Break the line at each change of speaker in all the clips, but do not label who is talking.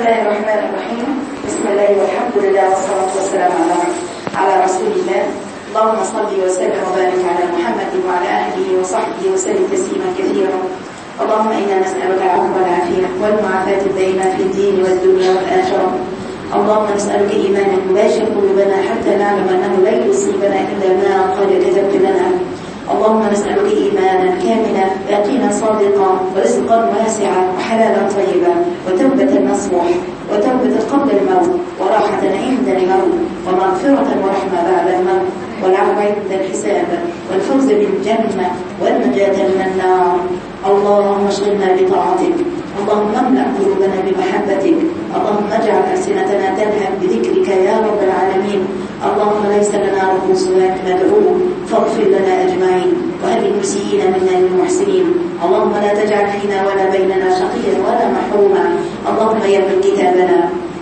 الله الرحمن الرحيم بسم الله والحمد لله والصلاة والسلام على على رسول الله اللهم صل وسلم وبارك على محمد وعلى أهله وصحبه وسلم تسليما كثيرا اللهم إنا نسألك العفو والعافية والمعافاة الدائمة في الدين والدنيا والآخرة اللهم نسألك إيمانا يباشر قلوبنا حتى نعلم أنه لا يصيبنا إلا ما قد كتبت لنا اللهم نسألك إيمانا كاملا يقينا صادقا ورزقا واسعا وحلالا طيبا وتوبة نصوح وتوبة قبل الموت وراحة عند الموت ومغفرة ورحمة بعد الموت والعفو عند الحساب والفوز بالجنة والنجاة من النار. اللهم اشغلنا بطاعتك. اللهم املأ قلوبنا بمحبتك. اللهم اجعل ألسنتنا تذهب بذكرك يا رب العالمين. اللهم ليس لنا رب سواك ندعوه فاغفر لنا أجمعين وهب المسيئين منا للمحسنين اللهم لا تجعل فينا ولا بيننا شقيا ولا محروما. اللهم يمن كتابنا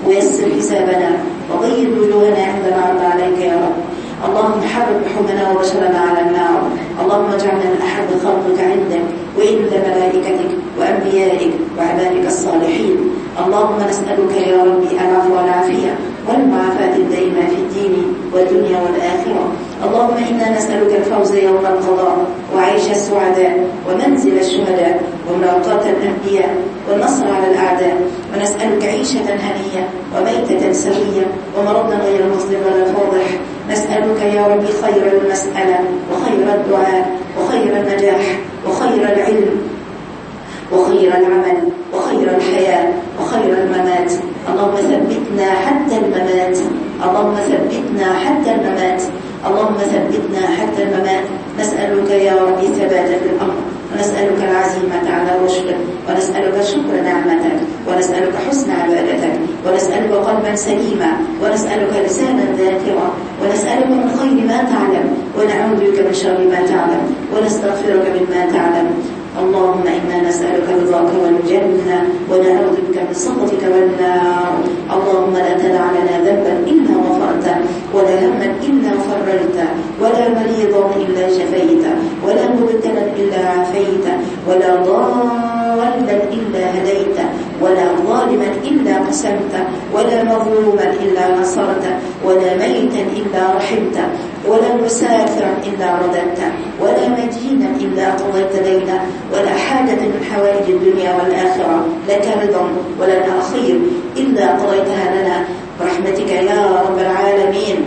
ويسر حسابنا وغير وجوهنا عند العرض عليك يا رب. اللهم حرم لحومنا وبشرنا على النار. اللهم اجعلنا من أحب خلقك عندك وعند ملائكتك وأنبيائك وعبادك الصالحين. اللهم نسألك يا ربي العفو والعافية. والمعافاه الدائمه في الدين والدنيا والآخرة. اللهم إنا نسألك الفوز يوم القضاء وعيش السعداء ومنزل الشهداء وملاقاة الأنبياء والنصر على الأعداء. ونسألك عيشة هنية وميته سوية ومرضا غير مصدر ولا فاضح. نسألك يا ربي خير المسألة وخير الدعاء وخير النجاح وخير العلم وخير العمل وخير الحياة وخير الممات. اللهم ثبتنا حتى الممات. اللهم ثبتنا حتى الممات. اللهم ثبتنا حتى الممات. نسألك يا ربي ثبات في الأمر. ونسألك العزيمة على الرشد. ونسألك شكر نعمتك. ونسألك حسن عبادتك. ونسألك قلبا سليما. ونسألك لسانا ذاكرا. ونسألك من خير ما تعلم. ونعوذ بك من شر ما تعلم. ونستغفرك مما تعلم. اللهم إنا نسألك رضاك والجنة ونعوذ بك من سخطك والنار. اللهم لا تدع لنا ذنبا إلا غفرته ولا هما إلا فرجته ولا مريضا إلا شفيته ولا مبتلا إلا عافيته ولا ضالا إلا هديته ولا ظالما إلا قسمته ولا مظلوما إلا نصرته ولا ميتا إلا رحمته. ولا مسافرا إلا رددته ولا مدينا إلا قضيت دينه ولا حاجة من حوائج الدنيا والآخرة لك رضا ولنا خير إلا قضيتها لنا. برحمتك يا رب العالمين.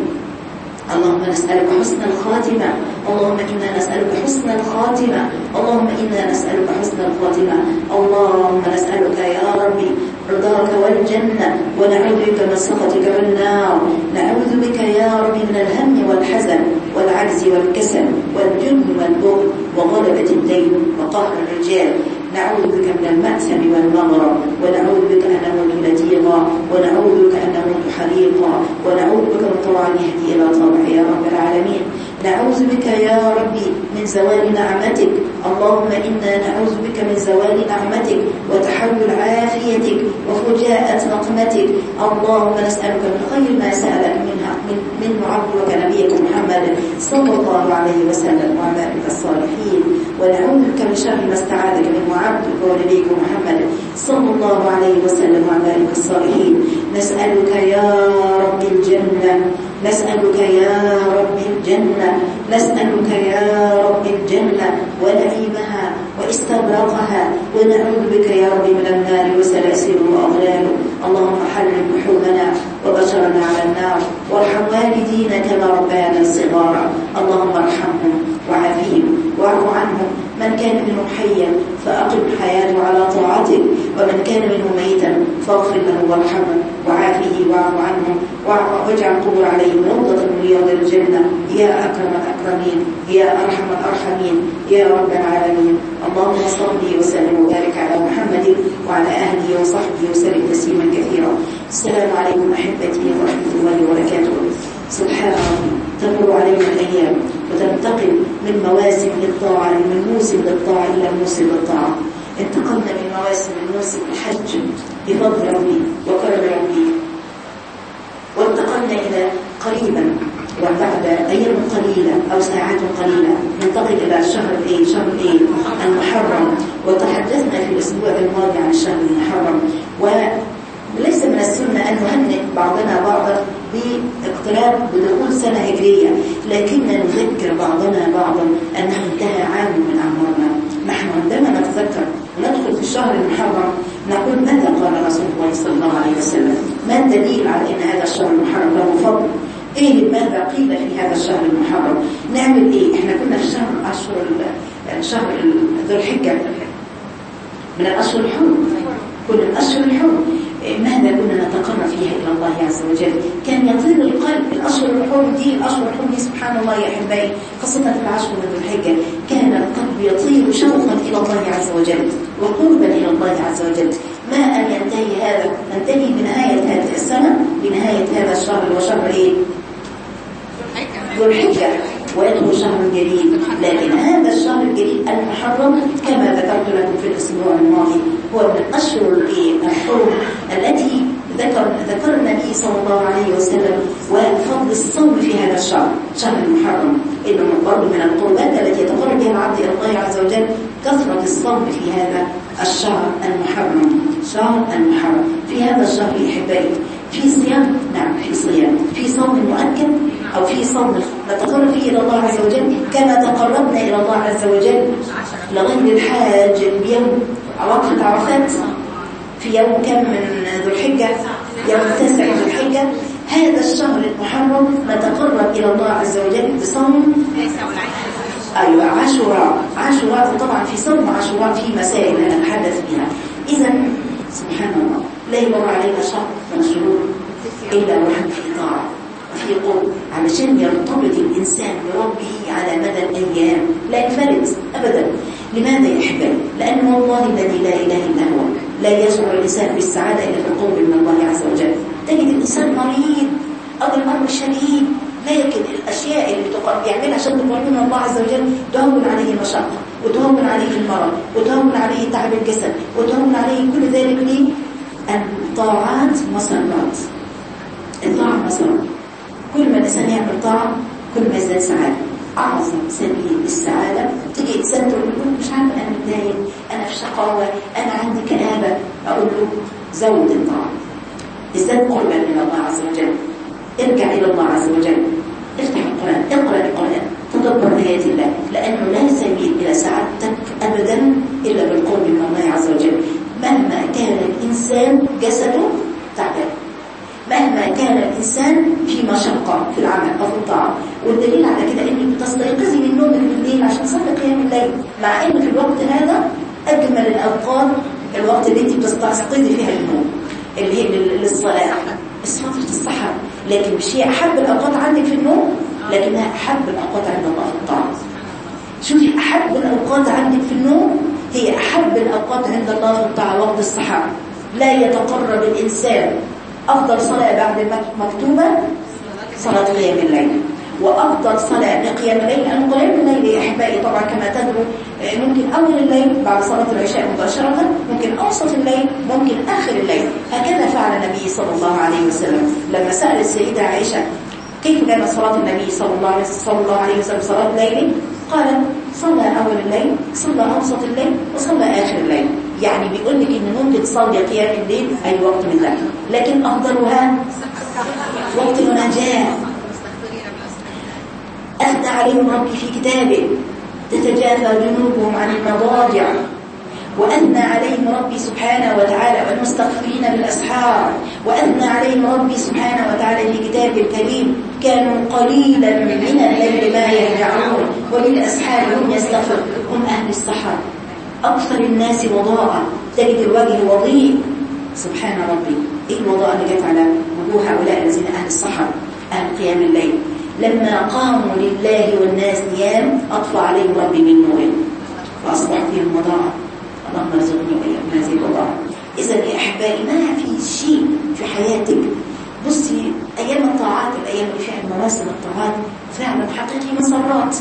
اللهم نسألك حسن الخاتمة اللهم إنا نسألك حسن الخاتمة اللهم إنا نسألك حسن الخاتمة. اللهم نسألك يا ربي رضاك والجنة ونعوذ بك من سخطك والنار. نعوذ بك يا ربي من الهم والحزن والعجز والكسل والجن والبغض وغلبة الدين وقهر الرجال. نعوذ بك من المأثم والمغرب. ونعوذ بك أن نموت لديغا ونعوذ بك أن نموت حريقا. ونعوذ بك من طوعا يهدي إلى طبع يا رب العالمين. نعوذ بك يا ربي من زوال نعمتك. اللهم إنا نعوذ بك من زوال نعمتك وتحول عافيتك وفجاءة نقمتك. اللهم نسألك من خير ما سألك منها من, عبدك نبيك محمد صلى الله عليه وسلم وعبادك الصالحين. ونعوذ بك من شر ما استعاذك منه عبدك ونبيك محمد صلى الله عليه وسلم وعبادك الصالحين. نسألك يا رب الجنة نسألك يا رب الجنة. نسألك يا رب الجنة ونعيمها واستبرقها ونعوذ بك يا رب من النار وسلاسل وأغلال. اللهم حرم لحومنا وبشرنا على النار. وارحم والدينا كما ربيانا صغارا. اللهم ارحمهم وعافيهم واعف عنهم. من كان منهم حيا فأقم حياته على طاعتك ومن كان منه ميتا فاغفر له وارحمه. وعافه واعف عنه واجعل قبر عليه روضة من رياض الجنة. يا أكرم الأكرمين. يا أرحم الأرحمين. يا رب العالمين. اللهم صل وسلم وبارك على محمد وعلى أهله وصحبه وسلم تسليما كثيرا. السلام عليكم أحبتي ورحمة الله وبركاته. سبحان ربي. تمر علينا الأيام. وتنتقل من مواسم للطاعة من موسم للطاعة إلى موسم للطاعة. انتقلنا من مواسم الموسم الحج بفضل ربي وكرم ربي وانتقلنا إلى قريبا وبعد أيام قليلة أو ساعات قليلة. ننتقل إلى شهر إيه شهر إيه المحرم. وتحدثنا في الأسبوع الماضي عن الشهر المحرم. وليس بعضنا بعضا باقتراب بدخول سنة هجرية لكن نذكر بعضنا بعضا أنه انتهى عام من أعمارنا. نحن عندما نتذكر وندخل في الشهر المحرم نقول ماذا قال رسول الله صلى الله عليه وسلم؟ ما الدليل على أن هذا الشهر المحرم له فضل؟ إيه ماذا قيل في هذا الشهر المحرم؟ نعمل إيه؟ إحنا كنا في شهر أشهر شهر ذو الحجة. من الأشهر الحرم. كل الأشهر الحرم. ماذا كنا نتقرب فيها إلى الله عز وجل؟ كان يطير القلب الاشهر الحرم دي الاشهر الحرم دي سبحان الله يا أحبائي. خاصة في العشر من ذو الحجة. كان القلب يطير شوقا إلى الله عز وجل وقربا إلى الله عز وجل. ما أن ينتهي هذا ننتهي بنهايه هذه السنة بنهاية هذا الشهر وشهر إيه؟ ذو الحجة. ويدخل شهر جديد. لكن هذا الشهر الجديد المحرم كما ذكرت لكم في الأسبوع الماضي هو من الأشهر الحرم التي ذكر ذكر النبي صلى الله عليه وسلم وفضل الصوم في هذا الشهر شهر المحرم انه برضه من القربات التي يتقرب بها العبد إلى الله عز وجل كثرة الصوم في هذا الشهر المحرم. شهر المحرم. في هذا الشهر أحبائي في صيام نعم في صيام. في صوم مؤكد أو في صوم نتقرب فيه إلى الله عز وجل كما تقربنا إلى الله عز وجل لغير الحاج بيوم وقفة عرفات في يوم كم من ذو الحجة يوم التاسع ذو الحجة هذا الشهر المحرم نتقرب إلى الله عز وجل بصوم أيوة عاشوراء. عاشوراء طبعا في صوم عاشوراء في مسائل نتحدث بها. إذا سبحان الله لا يمر علينا شهر من الشهور إلا ونحن في طاعة وفي قرب علشان يرتبط الإنسان بربه على مدى الأيام لا ينفرد أبدا. لماذا أحبابي؟ لأن والله الذي لا إله إلا هو. لا يشعر الإنسان بالسعادة إلا في القرب من الله عز وجل. تجد الإنسان مريض أو الأمر شديد لكن الأشياء اللي بيعملها عشان تقرب من الله عز وجل تهون عليه المشقة وتهون عليه المرض وتهون عليه تعب الجسد وتهون عليه كل ذلك ليه؟ الطاعات مسرات الطاعة مسرات كل ما الإنسان يعمل طاعة كل ما يزداد سعادة. أعظم سبيل السعادة تيجي إنسان له مش عارفة أنا متضايق أنا في شقاوة أنا عندي كآبة أقول له زود الطاعة ازداد قربا من الله عز وجل. ارجع إلى الله عز وجل. افتح القرآن اقرأ القرآن تدبر آيات الله. لأنه لا سبيل إلى سعادتك أبدا إلا بالقرب من الله عز وجل. مهما كان الإنسان جسده تعبان. مهما كان الإنسان في مشقة في العمل أو في الطاعة. والدليل على كده إنك بتستيقظي من نومك بالليل عشان تصلي قيام الليل. مع إن في الوقت هذا أجمل الأوقات الوقت اللي أنت بتستيقظي فيها النوم اللي هي للصلاة. بس فترة السحر لكن مش هي أحب الأوقات عندك في النوم؟ لكنها أحب الأوقات عند الله في الطاعة. شوفي أحب الأوقات عندك في النوم هي أحب الأوقات عند الله في الطاعة وقت السحر لا يتقرب الإنسان أفضل صلاة بعد مكتوبة صلاة قيام الليل. وأفضل صلاة لقيام الليل لأن قيام الليل يا أحبائي طبعا كما تدروا ممكن أول الليل بعد صلاة العشاء مباشرة ممكن أوسط الليل ممكن آخر الليل. هكذا فعل النبي صلى الله عليه وسلم. لما سأل السيدة عائشة كيف كان صلاة النبي صلى الله عليه صلى الله عليه وسلم صلاة الليل؟ قالت صلى أول الليل صلى أوسط الليل وصلى آخر الليل. يعني بيقول لك إن ممكن تصلي قيام الليل أي وقت من ذلك لكن أفضلها وقت المناجاة. أثنى عليهم ربي في كتابه تتجافى جنوبهم عن المضاجع. وأثنى عليهم ربي سبحانه وتعالى والمستغفرين بالأسحار وأثنى عليهم ربي سبحانه وتعالى في كتابه الكريم كانوا قليلا من الليل ما يرجعون وللأسحار هم يستغفرون هم أهل السحر. أكثر الناس وضاء تجد الوجه وضيء سبحان ربي. إيه الوضاء اللي جت على وجوه هؤلاء الذين أهل السحر أهل قيام الليل؟ لما قاموا لله والناس نيام أطفى عليهم ربي من نور فأصبح فيهم وضاء اللهم ارزقني وإياكم هذه الوضاء إذا يا أحبائي ما في شيء في حياتك؟ بصي أيام الطاعات الأيام اللي فيها مواسم الطاعات فعلا حقيقي مسرات.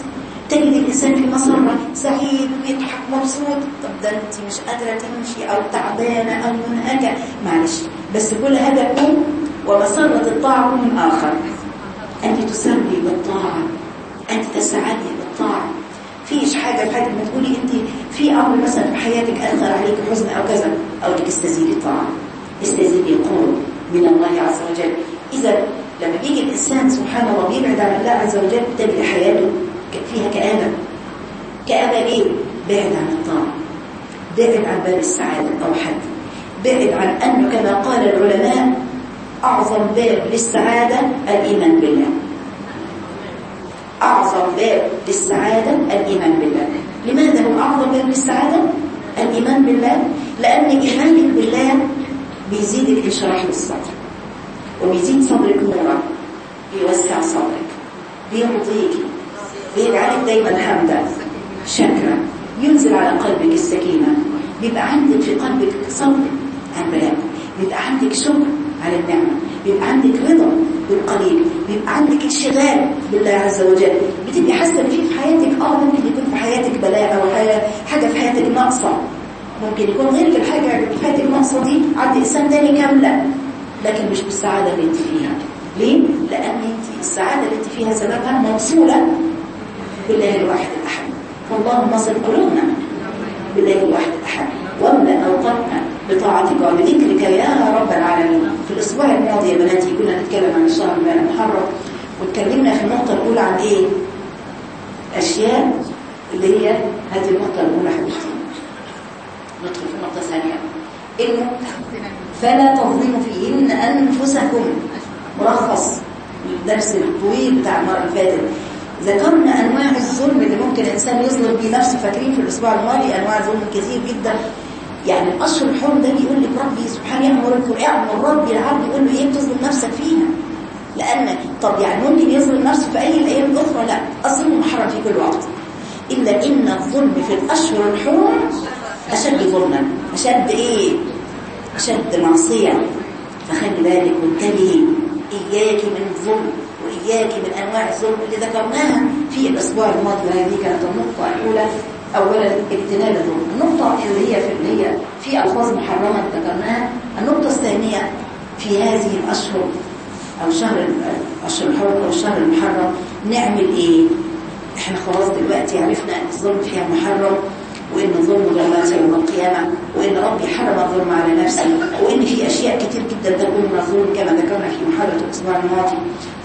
تجد الإنسان في مسرة سعيد ويضحك مبسوط. طب ده أنت مش قادرة تمشي أو تعبانة أو منهكة. معلش بس كل هذا يكون ومسرة الطاعة من آخر. أنت تسري بالطاعة أنت تسعدي بالطاعة. فيش حاجة في حياتك ما تقولي أنت في أمر مثلا في حياتك أثر عليك حزن أو كذا أو لك استزيدي الطاعة. استزيدي القرب من الله عز وجل. إذا لما بيجي الإنسان سبحان الله بيبعد عن الله عز وجل تجد حياته. فيها كآبة. كآبة ليه؟ بعد عن الطاعة بعد عن باب السعادة أو حد. بعد عن أنه كما قال العلماء أعظم باب للسعادة الإيمان بالله. أعظم باب للسعادة الإيمان بالله. لماذا هو أعظم باب للسعادة؟ الإيمان بالله؟ لأن إيمانك بالله بيزيد الانشراح للصدر وبيزيد صدرك نورا بيوسع صدرك بيرضيك بيجعلك دايما حمدا شكرا. ينزل على قلبك السكينة. بيبقى عندك في قلبك صبر عن بلاء بيبقى عندك شكر على النعمة. بيبقى عندك رضا بالقليل. بيبقى عندك انشغال بالله عز وجل. بتبقي حاسة ان في في حياتك. آه ممكن يكون في حياتك بلاء أو حاجة في حياتك ناقصة. ممكن يكون غيرك الحاجة اللي في حياتك ناقصة دي عند إنسان تاني كاملة. لكن مش بالسعادة اللي أنت فيها. ليه؟ لأن أنت السعادة اللي أنت فيها سببها موصولة بالله الواحد الأحد. فاللهم صل قلوبنا بالله الواحد الأحد. واملأ أوقاتنا بطاعتك وبذكرك يا رب العالمين. في الأسبوع الماضي يا بناتي كنا نتكلم عن الشهر المحرم واتكلمنا في النقطة الأولى عن إيه؟ أشياء اللي هي هذه النقطة الأولى حبيبتي ندخل في النقطه الثانية انه فلا تظلموا فيهن أنفسكم. ملخص الدرس الطويل بتاع المرة اللي فاتت. ذكرنا أنواع الظلم اللي ممكن الإنسان يظلم بيه نفسه فاكرين في الأسبوع الماضي أنواع ظلم كثير جدا. يعني الاشهر الحرم ده بيقول لك ربي سبحانه يامرك اعمل ربي العبد يقول له إيه؟ بتظلم نفسك فيها. لأن طب يعني ممكن يظلم نفسه في أي الأيام الأخرى؟ لا الظلم محرم في كل وقت. إلا إن الظلم في الأشهر الحرم أشد ظلما. أشد إيه؟ أشد معصية. فخلي بالك وانتبهي إياك من الظلم. واياك من أنواع الظلم اللي ذكرناها في الأسبوع الماضي وهذه كانت النقطة الأولى اولا اجتناب الظلم النقطة اللي هي في اللي هي في ألفاظ محرمة ذكرناها. النقطة الثانية في هذه الأشهر أو شهر الاشهر الحرم أو الشهر المحرم نعمل إيه؟ إحنا خلاص دلوقتي عرفنا إن الظلم فيها محرم. وإن الظلم ظلمات يوم القيامة وإن ربي حرم الظلم على نفسه وإن في أشياء كتير جدا تكون من الظلم كما ذكرنا في محاضرة الأسبوع الماضي.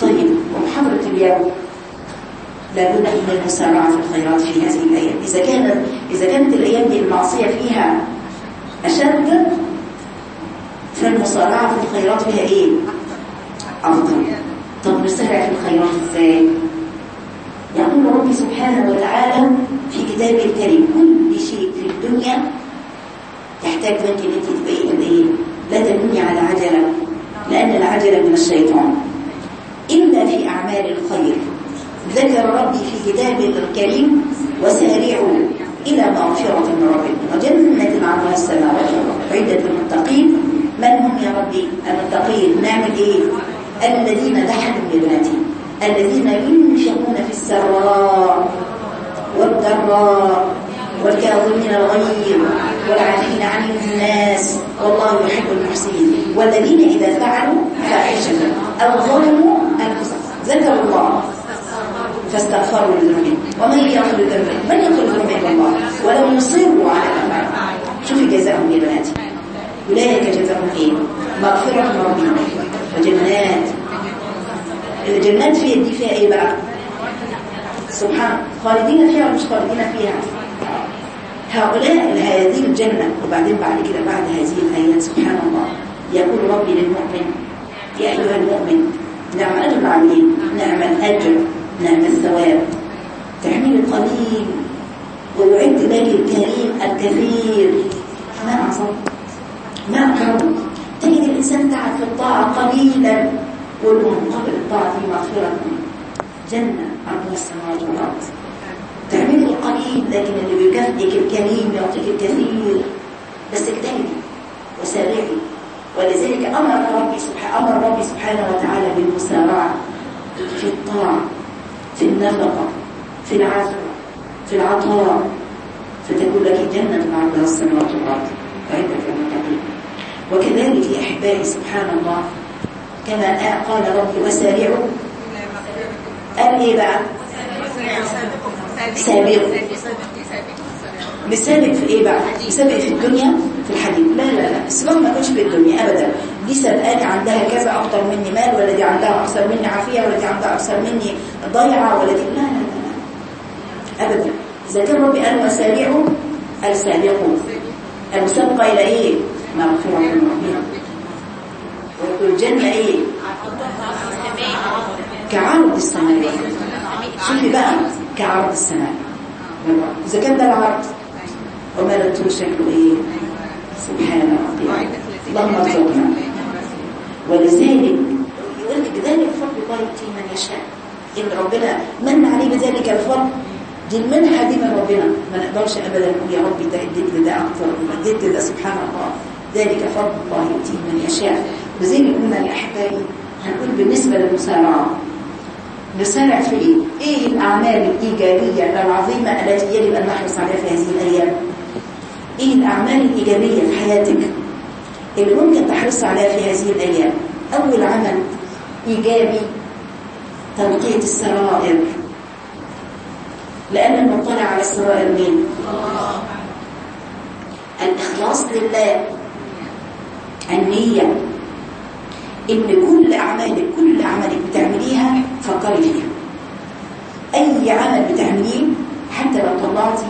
طيب ومحاضرة اليوم. لابد من المسارعه في الخيرات في هذه الأيام. إذا كانت إذا كانت الأيام دي المعصيه فيها أشد فالمسارعه في الخيرات فيها إيه؟ أفضل. طب نسارع في الخيرات إزاي؟ يقول ربي سبحانه وتعالى في كتابه الكريم كل شيء في الدنيا يحتاج منك أن أنت تبقي إيه لا تبني على عجلة لأن العجلة من الشيطان. إلا في أعمال الخير. ذكر ربي في كتابه الكريم وسارعوا إلى مغفرة من ربكم. وجنة عرضها السماوات والأرض. عدة المتقين من هم يا ربي؟ المتقين. نعمل إيه الذين ضحكوا ببناتهم الذين ينفقون في السراء والضراء والكاظمين الغيظ والعافين عن الناس والله يحب المحسنين. والذين إذا فعلوا فاحشة. أو ظلموا أنفسهم. ذكروا الله. فاستغفروا لذنوبهم. ومن يغفر الذنوب من يغفر الذنوب إلا الله. ولو يصروا على الأعمال شوفي جزاهم يا بناتي أولئك جزاهم إيه؟ مغفرة ربهم. وجنات. الجنات فيها دي فيها إيه بقى؟ سبحان خالدين فيها ومش خالدين فيها. هؤلاء هذه الجنة وبعدين بعد كده بعد هذه الآيات سبحان الله يقول ربي للمؤمن يا أيها المؤمن نعم أجر العاملين نعم الأجر نعم الثواب تعمل القليل ويعد لك الكريم الكثير. ما أعظم ما أكرم تجد الإنسان تعب في الطاعة قليلا. مقابل الطاعة في مغفرة جنة عرضها السماوات والأرض. تعمل القليل لكن اللي بيكافئك الكريم يعطيك الكثير. بس اجتهدي وسارعي ولذلك أمر ربي سبحانه أمر ربي سبحانه وتعالى بالمسارعة في الطاعة في النفقة في العفو في العطاء. فتكون لك جنة عرضها السماوات والأرض. المتقين وكذلك يا أحبائي سبحان الله كما قال ربي وسارعوا. قال إيه بقى سابق بسابق في إيه بقى بسابق في الدنيا في الحديث. لا لا لا. السباق ما يكونش في الدنيا ابدا. دي سبقاني عندها كذا أكتر مني مال ولا دي عندها أكثر مني عافية ولا دي عندها أكثر مني ضيعة ولا دي لا لا لا. ابدا. إذا كان ربي قال وسارعوا السابقون. المسابقة إلى إيه؟ مغفرة من والجنة إيه؟ كعرض السماء. شوفي بقى كعرض السماء. إذا كان ده العرض وما لا شكله إيه؟ سبحان ربي. اللهم ارزقنا. ولذلك يقول لك ذلك فضل الله يؤتيه من يشاء. إن ربنا من عليه بذلك الفضل. دي المنحة دي من ربنا. ما نقدرش ابدا. نقول يا ربي ده اديت ده أكثر. ولا اديت ده سبحان الله. ذلك فضل الله يؤتيه من يشاء. وزي ما قلنا يا احبائي هنقول بالنسبة للمسارعه نسارع في إيه؟ إيه الأعمال الإيجابية العظيمة التي يجب أن نحرص عليها في هذه الأيام؟ إيه الأعمال الإيجابية في حياتك اللي ممكن تحرص عليها في هذه الأيام؟ أول عمل إيجابي تنقية السرائر لأن المطلع على السرائر مين؟ الإخلاص لله النية إن كل اعمالك كل اعمالك بتعمليها فكري فيها أي عمل بتعمليه حتى لو طلعتي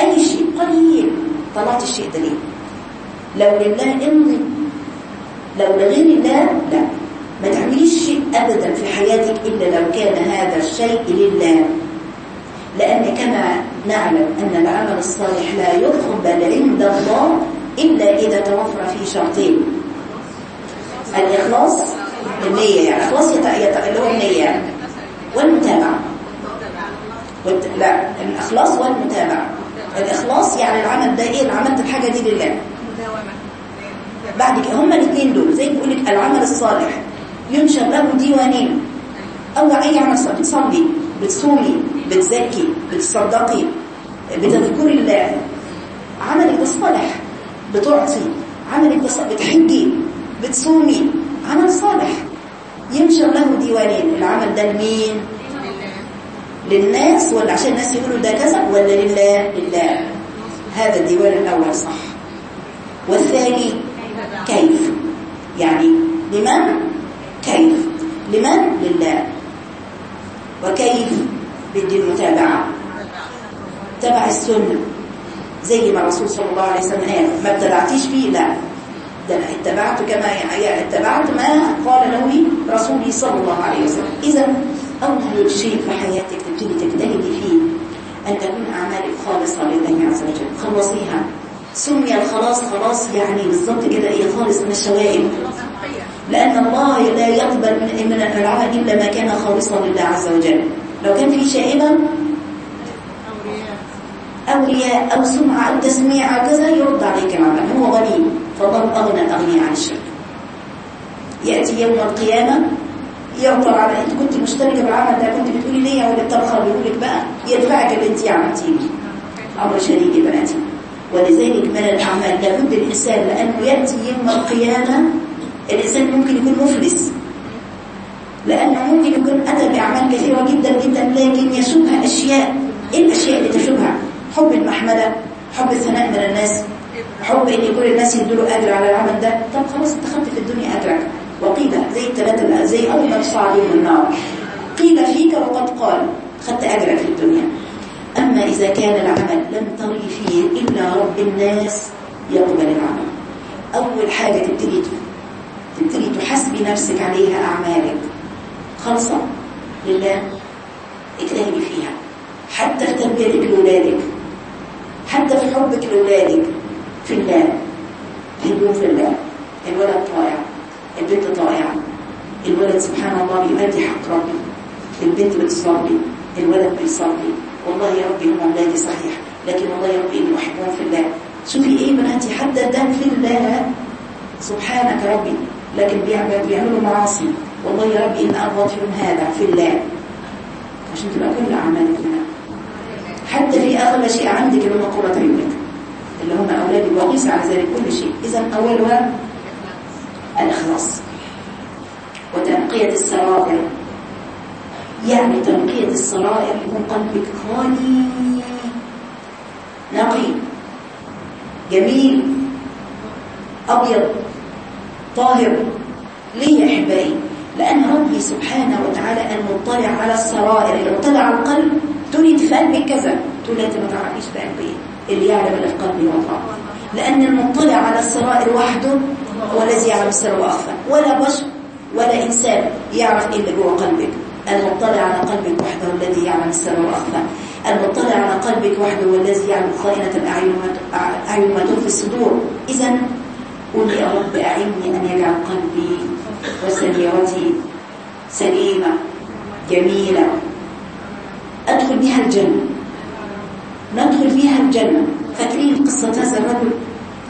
أي شيء قليل طلعتي الشيء ده ليه لو لله امضي لو لغير الله لا. ما تعمليش شيء ابدا في حياتك إلا لو كان هذا الشيء لله. لأن كما نعلم أن العمل الصالح لا يقبل عند الله إلا إذا توفر فيه شرطين. الإخلاص النية يعني. يت... اللي هو النية. والمتابعة. والت... لا الإخلاص والمتابعة. الإخلاص يعني العمل ده إيه؟ اللي عملت الحاجة دي لله. بعد كده هما الاثنين دول زي ما بقول لك العمل الصالح. ينشر له ديوانين. أو أي عمل صالح. بتصلي بتصومي بتزكي بتصدقي بتذكري الله. عملك ده صالح بتعطي. عملك ده بتحجي بتصومي. عمل صالح. ينشر له ديوانين. العمل ده لمين؟ للناس. ولا عشان الناس يقولوا ده كذا؟ ولا لله؟ لله. هذا الديوان الأول صح. والثاني كيف؟ يعني لمن؟ كيف؟ لمن؟ لله. وكيف؟ بدي المتابعة. تبع السنة. زي ما الرسول صلى الله عليه وسلم قال ما ابتدعتيش فيه؟ لا. ده أنا اتبعت كما يعني اتبعت ما قال له رسولي صلى الله عليه وسلم. إذا أول شيء في حياتك تبتدي تجتهدي فيه أن تكون أعمالك خالصة لله عز وجل. خلصيها سمي الخلاص خلاص يعني بالظبط كده إيه خالص من الشوائب. لأن الله لا يقبل من من العمل إلا ما كان خالصا لله عز وجل. لو كان في شائبة أو رياء أو سمعة أو تسميع أو كذا يرد عليك العمل. هو غني. فالله أغنى الأغنياء عن الشرك. يأتي يوم القيامة يعطر على أنت كنت مشتركة بالعمل ده كنت بتقولي ليه ولا الطبخة بيقول لك بقى يدفعك أنت عملتيه أمر يا بناتي. ولذلك من الأعمال. لابد الإنسان لأنه يأتي يوم القيامة الإنسان ممكن يكون مفلس. لأنه ممكن يكون أتى بأعمال كثيرة جدا جدا لكن يشوبها أشياء. إيه الأشياء اللي تشوبها حب المحمدة حب الثناء من الناس. حب ان يكون الناس يدوا اجر على العمل ده. طب خلاص انت خدت في الدنيا أجرك. وقيل زي الثلاثه زي أول ما تصعد من النار. قيل فيك وقد قال. خدت أجرك في الدنيا. أما إذا كان العمل لم تري فيه إلا رب الناس يقبل العمل. أول حاجة تبتدي تبتدي تحاسبي نفسك عليها أعمالك. خالصة؟ لله. اجتهدي فيها. حتى في تربيتك لاولادك حتى في حبك لاولادك في الله هدوء في الله الولد طائع البنت طائعة الولد سبحان الله بيؤدي حق ربي البنت بتصلي الولد بيصلي والله يا ربي هم أولادي صحيح لكن والله يا ربي إني أحبهم في الله شوفي إيه بناتي حتى ده في الله سبحانك ربي لكن بيعمل بيعملوا معاصي والله يا ربي إن أبغض فيهم هذا في الله عشان تبقى كل أعمالك لله حتى في أغلى شيء عندك اللي هم قرة عيونك اللي هم أولادي وقيس على ذلك كل شيء. إذا أولها الإخلاص وتنقية السرائر. يعني تنقية السرائر يكون قلبك خالي نقي. جميل. أبيض. طاهر. ليه يا أحبائي؟ لأن ربي سبحانه وتعالى المطلع على السرائر. المطلع على القلب تريد في قلبك كذا. تقول أنت ما تعرفيش في قلبي اللي يعلم اللي في قلبي الله لأن المطلع على السرائر وحده هو الذي يعلم السر وأخفى. ولا بشر ولا إنسان يعرف إيه اللي جوه قلبك. المطلع على قلبك وحده الذي يعلم السر وأخفى. المطلع على قلبك وحده هو الذي يعلم خائنة الأعين وما تخفي الصدور. إذا قل يا رب أعني أن يجعل قلبي وسريرتي سليمة جميلة. أدخل بها الجنة. ندخل بها الجنة. فاكرين قصة هذا الرجل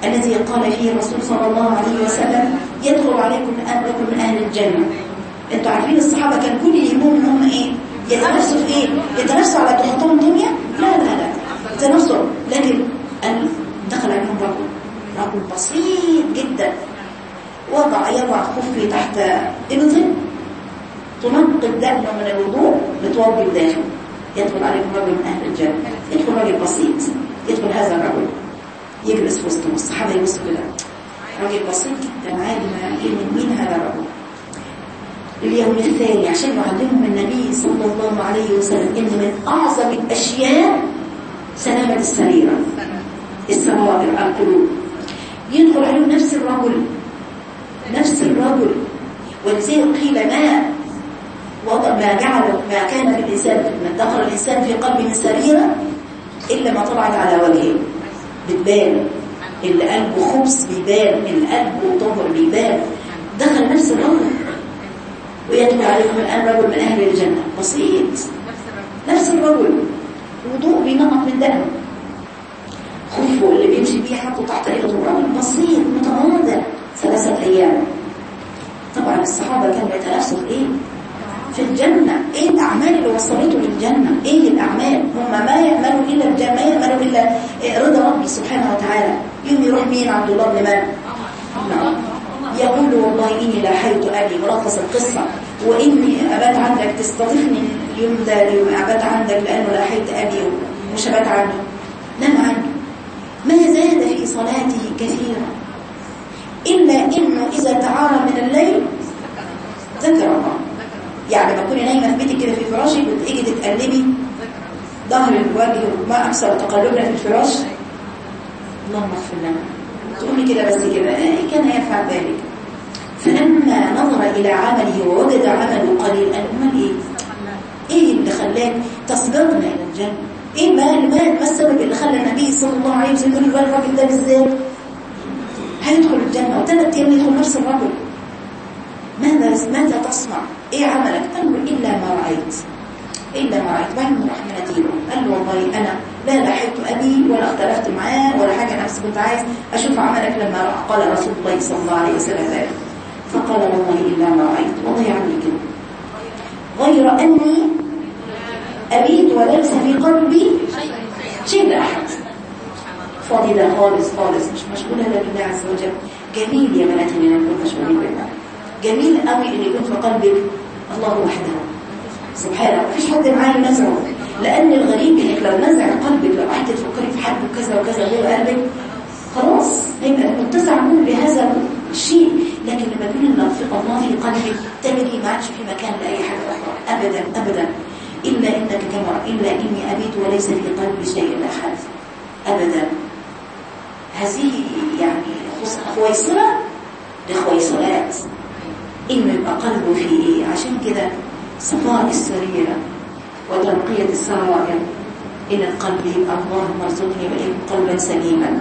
الذي قال فيه الرسول صلى الله عليه وسلم يدخل عليكم أهلكم أهل الجنة. أنتوا عارفين الصحابة كان كل يهمهم ان هم إيه؟ يتنافسوا في إيه؟ يتنافسوا على تحطهم دنيا لا لا لا. يتنافسوا لكن دخل عليهم رجل رجل بسيط جدا. وضع يضع خفي تحت إبطه تنقل دقنه من الوضوء بتوضي وداخل. يدخل عليكم رجل من أهل الجنة. يدخل رجل بسيط. يدخل هذا الرجل. يجلس وسطهم الصحابة يبصوا كده راجل بسيط جدا عادي ما من مين هذا الرجل؟ اليوم الثاني. عشان يعلمهم النبي صلى الله عليه وسلم إن من أعظم الأشياء سلامة السريرة السرائر القلوب يدخل عليهم نفس الرجل. نفس الرجل. ولذلك قيل ما ما جعل ما كان في الإنسان ما دخل الإنسان في قلبه من سريرة إلا ما طلعت على وجهه. بتبان اللي قلبه خبز بيبان اللي قلبه طهر بيبان دخل نفس الرجل ويدخل عليكم الآن رجل من أهل الجنة. بسيط. نفس الرجل. وضوء بينقط من دقنه خفه اللي بيمشي بيه حطه تحت رجله الرجل. بسيط. متواضع ثلاثة أيام. طبعا الصحابة كانوا يتنافسوا إيه؟ في الجنة. إيه الأعمال اللي وصلته للجنة؟ إيه الأعمال؟ هم ما يعملوا إلا الجنة ما يعملوا إلا رضا ربي سبحانه وتعالى. يوم يروح مين؟ عبد الله بن مان نعم. يقول والله إني لاحيت أبي ملخص القصة. وإني أبات عندك تستضيفني اليوم ده أبات عندك لأنه لاحيت أبي ومش أبات عنه نام عنه ما زاد في صلاته كثيرا؟ إلا إنه إذا تعارى من الليل ذكر الله. يعني لما تكوني نايمة في بيتك كده في فراشك وتيجي تتقلبي ظهر الوجه وما أكثر تقلبنا في الفراش اللهم اغفر لنا تقومي كده بس كده إيه كان يفعل ذلك فلما نظر إلى عمله ووجد عمله قليل قال أمال إيه؟ إيه اللي خلاك تصبرنا إلى الجنة؟ إيه ما ما السبب اللي خلى النبي صلى الله عليه وسلم يقول الراجل ده بالذات هيدخل الجنة وثلاث أيام يدخل نفس الرجل ماذا ماذا تصنع؟ إيه عملك؟ قال له إلا ما رأيت. إلا ما رأيت. بعدين راح مناديله قال له والله أنا لا لحقت أبي ولا اختلفت معاه ولا حاجة. نفسي كنت عايز أشوف عملك لما قال رسول الله صلى الله عليه وسلم ذلك. فقال والله إلا ما رأيت. والله يعمل كده. غير أني أبيت وليس في قلبي شيء لأحد فاضلة خالص خالص. مش مشغولة لله عز وجل. جميل يا بناتي ان نكون مشغولين بالله. جميل قوي ان يكون في قلبك الله وحده. سبحانه مفيش حد معاه ينزعه لأن الغريب إنك لو نزع قلبك لو قعدت تفكري في حد وكذا وكذا غير قلبك خلاص هيبقى متسع منه بهذا الشيء. لكن لما تكون في الله في قلبك تجري ما عادش في مكان لأي حاجة أخرى ابدا ابدا. إلا إنك كما إلا إني أبيت وليس في قلبي شيء أحد. ابدا. هذه يعني خويصلة لخويصلات إنه يبقى قلبه في إيه؟ عشان كده صفاء السريرة وتنقية السرائر إلى القلب يبقى اللهم ارزقني وإياكم قلبا سليما.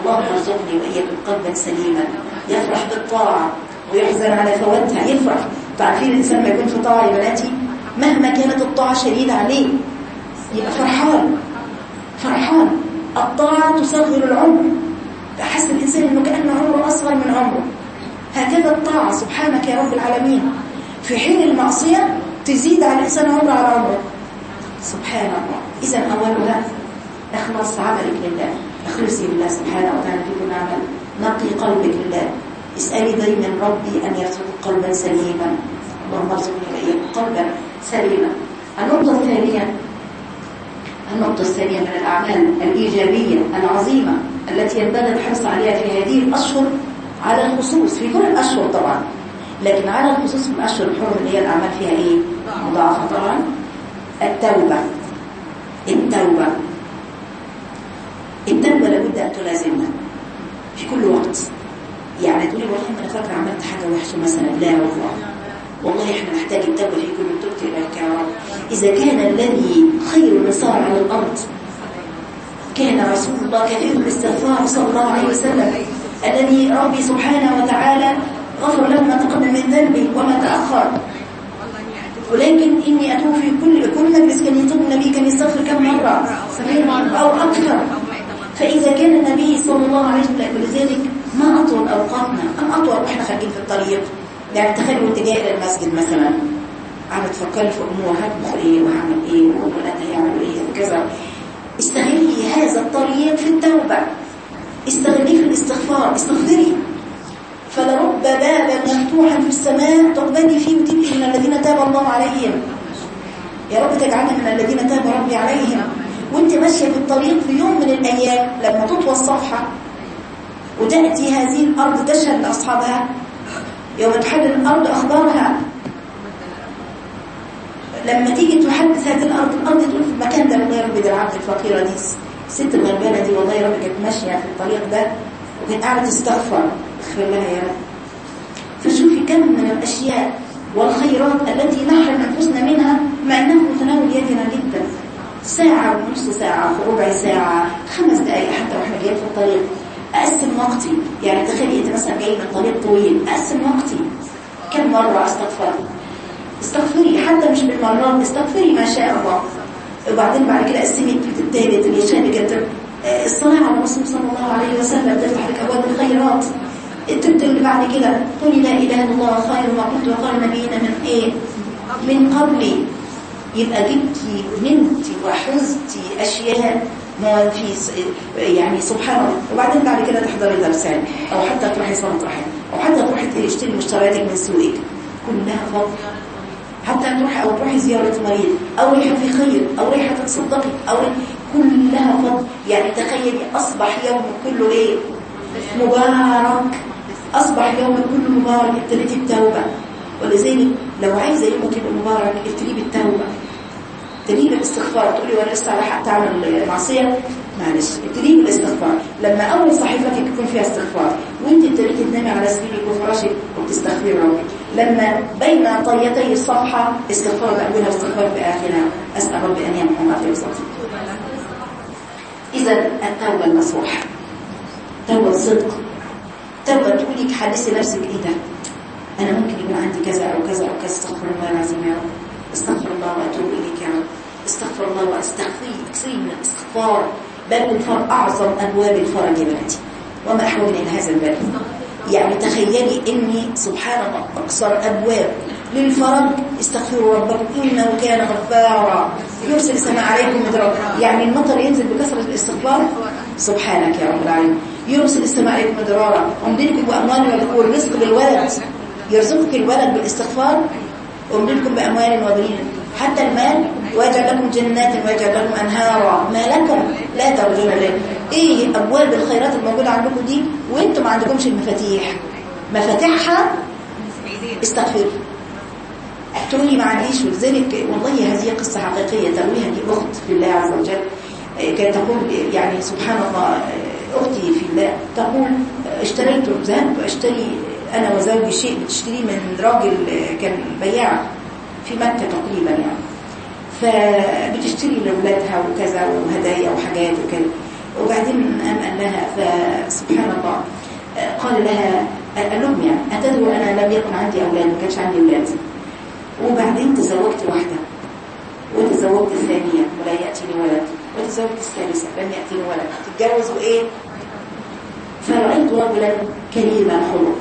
اللهم ارزقني وإياكم قلبا سليما. يفرح بالطاعة ويحزن على فواتها يفرح. تعرفين الإنسان ما يكون في طاعة يا بناتي. مهما كانت الطاعة شديدة عليه يبقى فرحان. فرحان. الطاعة تصغر العمر. فحس الإنسان أنه كأن عمره أصغر من عمره. هكذا الطاعة سبحانك يا رب العالمين. في حين المعصية تزيد على الإنسان عمره على عمره. سبحان الله. إذا أولها إخلاص عملك لله اخلصي لله سبحانه وتعالى في كل عمل. نقي قلبك لله اسألي دايما ربي أن يرزقك قلبا سليما. اللهم ارزقني وإياك قلبا سليما. النقطة الثانية النقطة الثانية من الأعمال الإيجابية العظيمة التي ينبغي الحرص عليها في هذه الأشهر على الخصوص في كل الأشهر طبعا. لكن على الخصوص في الأشهر الحرم اللي هي الأعمال فيها إيه؟ مضاعفة طبعا. التوبة. التوبة. التوبة لابد أن تلازمنا في كل وقت. يعني تقولي والله أنا فاكرة عملت حاجة وحشة مثلا. لا والله. والله إحنا نحتاج التوبة في كل يا رب. إذا كان الذي خير صار على الأرض كان رسول الله كثير الاستغفار صلى الله عليه وسلم. الذي ربي سبحانه وتعالى غفر له ما تقدم من ذنبه وما تأخر. ولكن إني أتوب في كل كل مجلس كان يطلب النبي كان يستغفر كم مرة أو أكثر. فإذا كان النبي صلى الله عليه وسلم ولذلك ما أطول أوقاتنا؟ أم أطول وإحنا خارجين في الطريق؟ يعني تخيل وانت جاي إلى المسجد مثلا. قاعدة تفكري في أمور هطبخ إيه وهعمل إيه وولادي هيعملوا إيه وكذا. استغلي هذا الطريق في التوبة. استغليه في الاستغفار استغفري. فلرب بابا مفتوحا في السماء تقبلي فيه وتبقي من الذين تاب الله عليهم. يا رب تجعلنا من الذين تاب ربي عليهم. وانت ماشية في الطريق في يوم من الأيام لما تطوى الصفحة وتأتي هذه الأرض تشهد لأصحابها. يوم تحدث الأرض أخبارها. لما تيجي تحدث هذه الأرض الأرض تقول في المكان ده رب ده العبد الفقيرة دي الست الغلبانة دي والله يا رب كانت ماشية في الطريق ده وكانت قاعدة تستغفر اغفر لها يا رب. فشوفي كم من الأشياء والخيرات التي نحرم أنفسنا منها مع أنها متناول يدنا جدا. ساعة ونص ساعة ربع ساعة خمس دقائق حتى وإحنا جايين في الطريق. أقسم وقتي. يعني تخيلي أنت مثلا جاي من طريق طويل. أقسم وقتي. كم مرة أستغفر؟ استغفري. حتى مش بالمرات استغفري ما شاء الله. وبعدين بعد كده قسمي الثالث اللي يشهد كده الصلاة على الرسول صلى الله عليه وسلم تفتح لك أبواب الخيرات. التبت اللي بعد كده قولي لا إله إلا الله خير ما قلت وقال نبينا من إيه؟ من قبلي يبقى جبتي ونمتي وحزتي أشياء ما في يعني سبحان الله. وبعدين بعد كده تحضري درسان أو حتى تروحي صلاة رحم أو حتى تروحي تشتري مشترياتك من سوقك. كلها فضل. حتى تروحي أو تروحي زيارة مريض أو ريحة في خير أو ريحة تصدقي أو كلها فضل. يعني تخيلي أصبح يوم كله إيه؟ مبارك. أصبح يوم كله مبارك. ابتديتي التوبة ولذلك لو عايزة يومك يبقى مبارك ابتدي بالتوبة. ابتدي بالاستغفار تقولي وأنا لسه حق تعمل معصية؟ معلش. ابتدي بالاستغفار لما أول صحيفتك يكون فيها استغفار. وأنت ابتديتي تنامي على سريرك وفراشك وبتستغفري ربك. لما بين طيتي الصفحة استغفار بأولها واستغفار بآخرها أسأل ربي أن يمحو ما في وسطي. إذا التوبة النصوح توبة صدق. توبة تقولي حدثي نفسك إيه ده؟ أنا ممكن يكون عندي كذا أو كذا أو كذا. استغفر الله العظيم يا رب. استغفر الله وأتوب إليك يا رب. استغفر الله وأستغفري اكثري من الاستغفار باب الفرج أعظم أبواب الفرج يا بناتي وما أحوجنا إلى هذا الباب يعني تخيلي إني سبحان الله أكثر أبواب للفرج. استغفروا ربكم إنه كان غفارا. يرسل السماء عليكم مدرارا. يعني المطر ينزل بكثرة الاستغفار. سبحانك يا رب العالمين. يرسل السماء عليكم مدرارا. ومدينكم بأموال والرزق بالولد. يرزقك الولد بالاستغفار. ومدينكم بأموال وبنين. حتى المال. ويجعل لكم جنات ويجعل لكم أنهارا. ما لكم لا ترجون الله إيه أبواب الخيرات الموجودة عندكم دي؟ وأنتم ما عندكمش المفاتيح. مفاتيحها استغفر. تقولي ما عنديش ولذلك والله هذه قصة حقيقية ترويها لي أخت في الله عز وجل. كانت تقول يعني سبحان الله أختي في الله تقول اشتريت ذهب اشتري أنا وزوجي شيء بتشتريه من راجل كان بياع في مكة تقريبا يعني. فبتشتري لأولادها وكذا وهدايا وحاجات وكذا. وبعدين قال لها فسبحان الله قال لها قال لهم يعني أتدروا أنا لم يكن عندي أولاد ما كانش عندي أولاد. وبعدين تزوجت واحدة وتزوجت الثانية ولا يأتيني ولد. وتزوجت الثالثة لم يأتيني ولد. تتجوزوا إيه؟ فرأيت رجلا كريما خلق.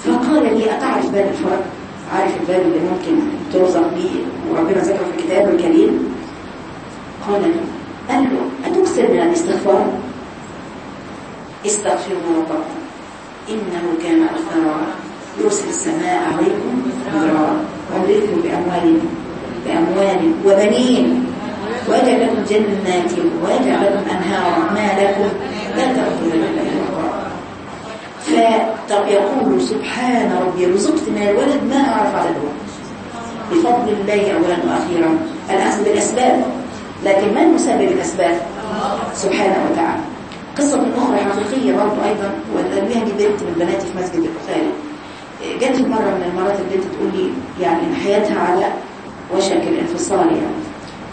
فقال لي أتعرف باب الفرج عارف الباب اللي ممكن ترزق به وربنا ذكره في الكتاب الكريم؟ قال لي قال له أتكثر من الاستغفار؟ استغفروا ربكم إنه كان غفارا يرسل السماء عليكم مدرارا ويمددكم بأموال بأموال وبنين ويجعل لكم جنات ويجعل لكم أنهارا ما لكم لا ترجون لله وقرا فيقول سبحان ربي رزقت من الولد ما أعرف عدده. بفضل الله أولا وأخيرا. الأخذ بالأسباب لكن من مسبب الأسباب سبحانه وتعالى. قصة أخرى حقيقية برضو أيضا وأدويها دي بنت من بناتي في مسجد البخاري. لي مرة من المرات البنت تقول لي يعني حياتها على وشك الانفصال يعني.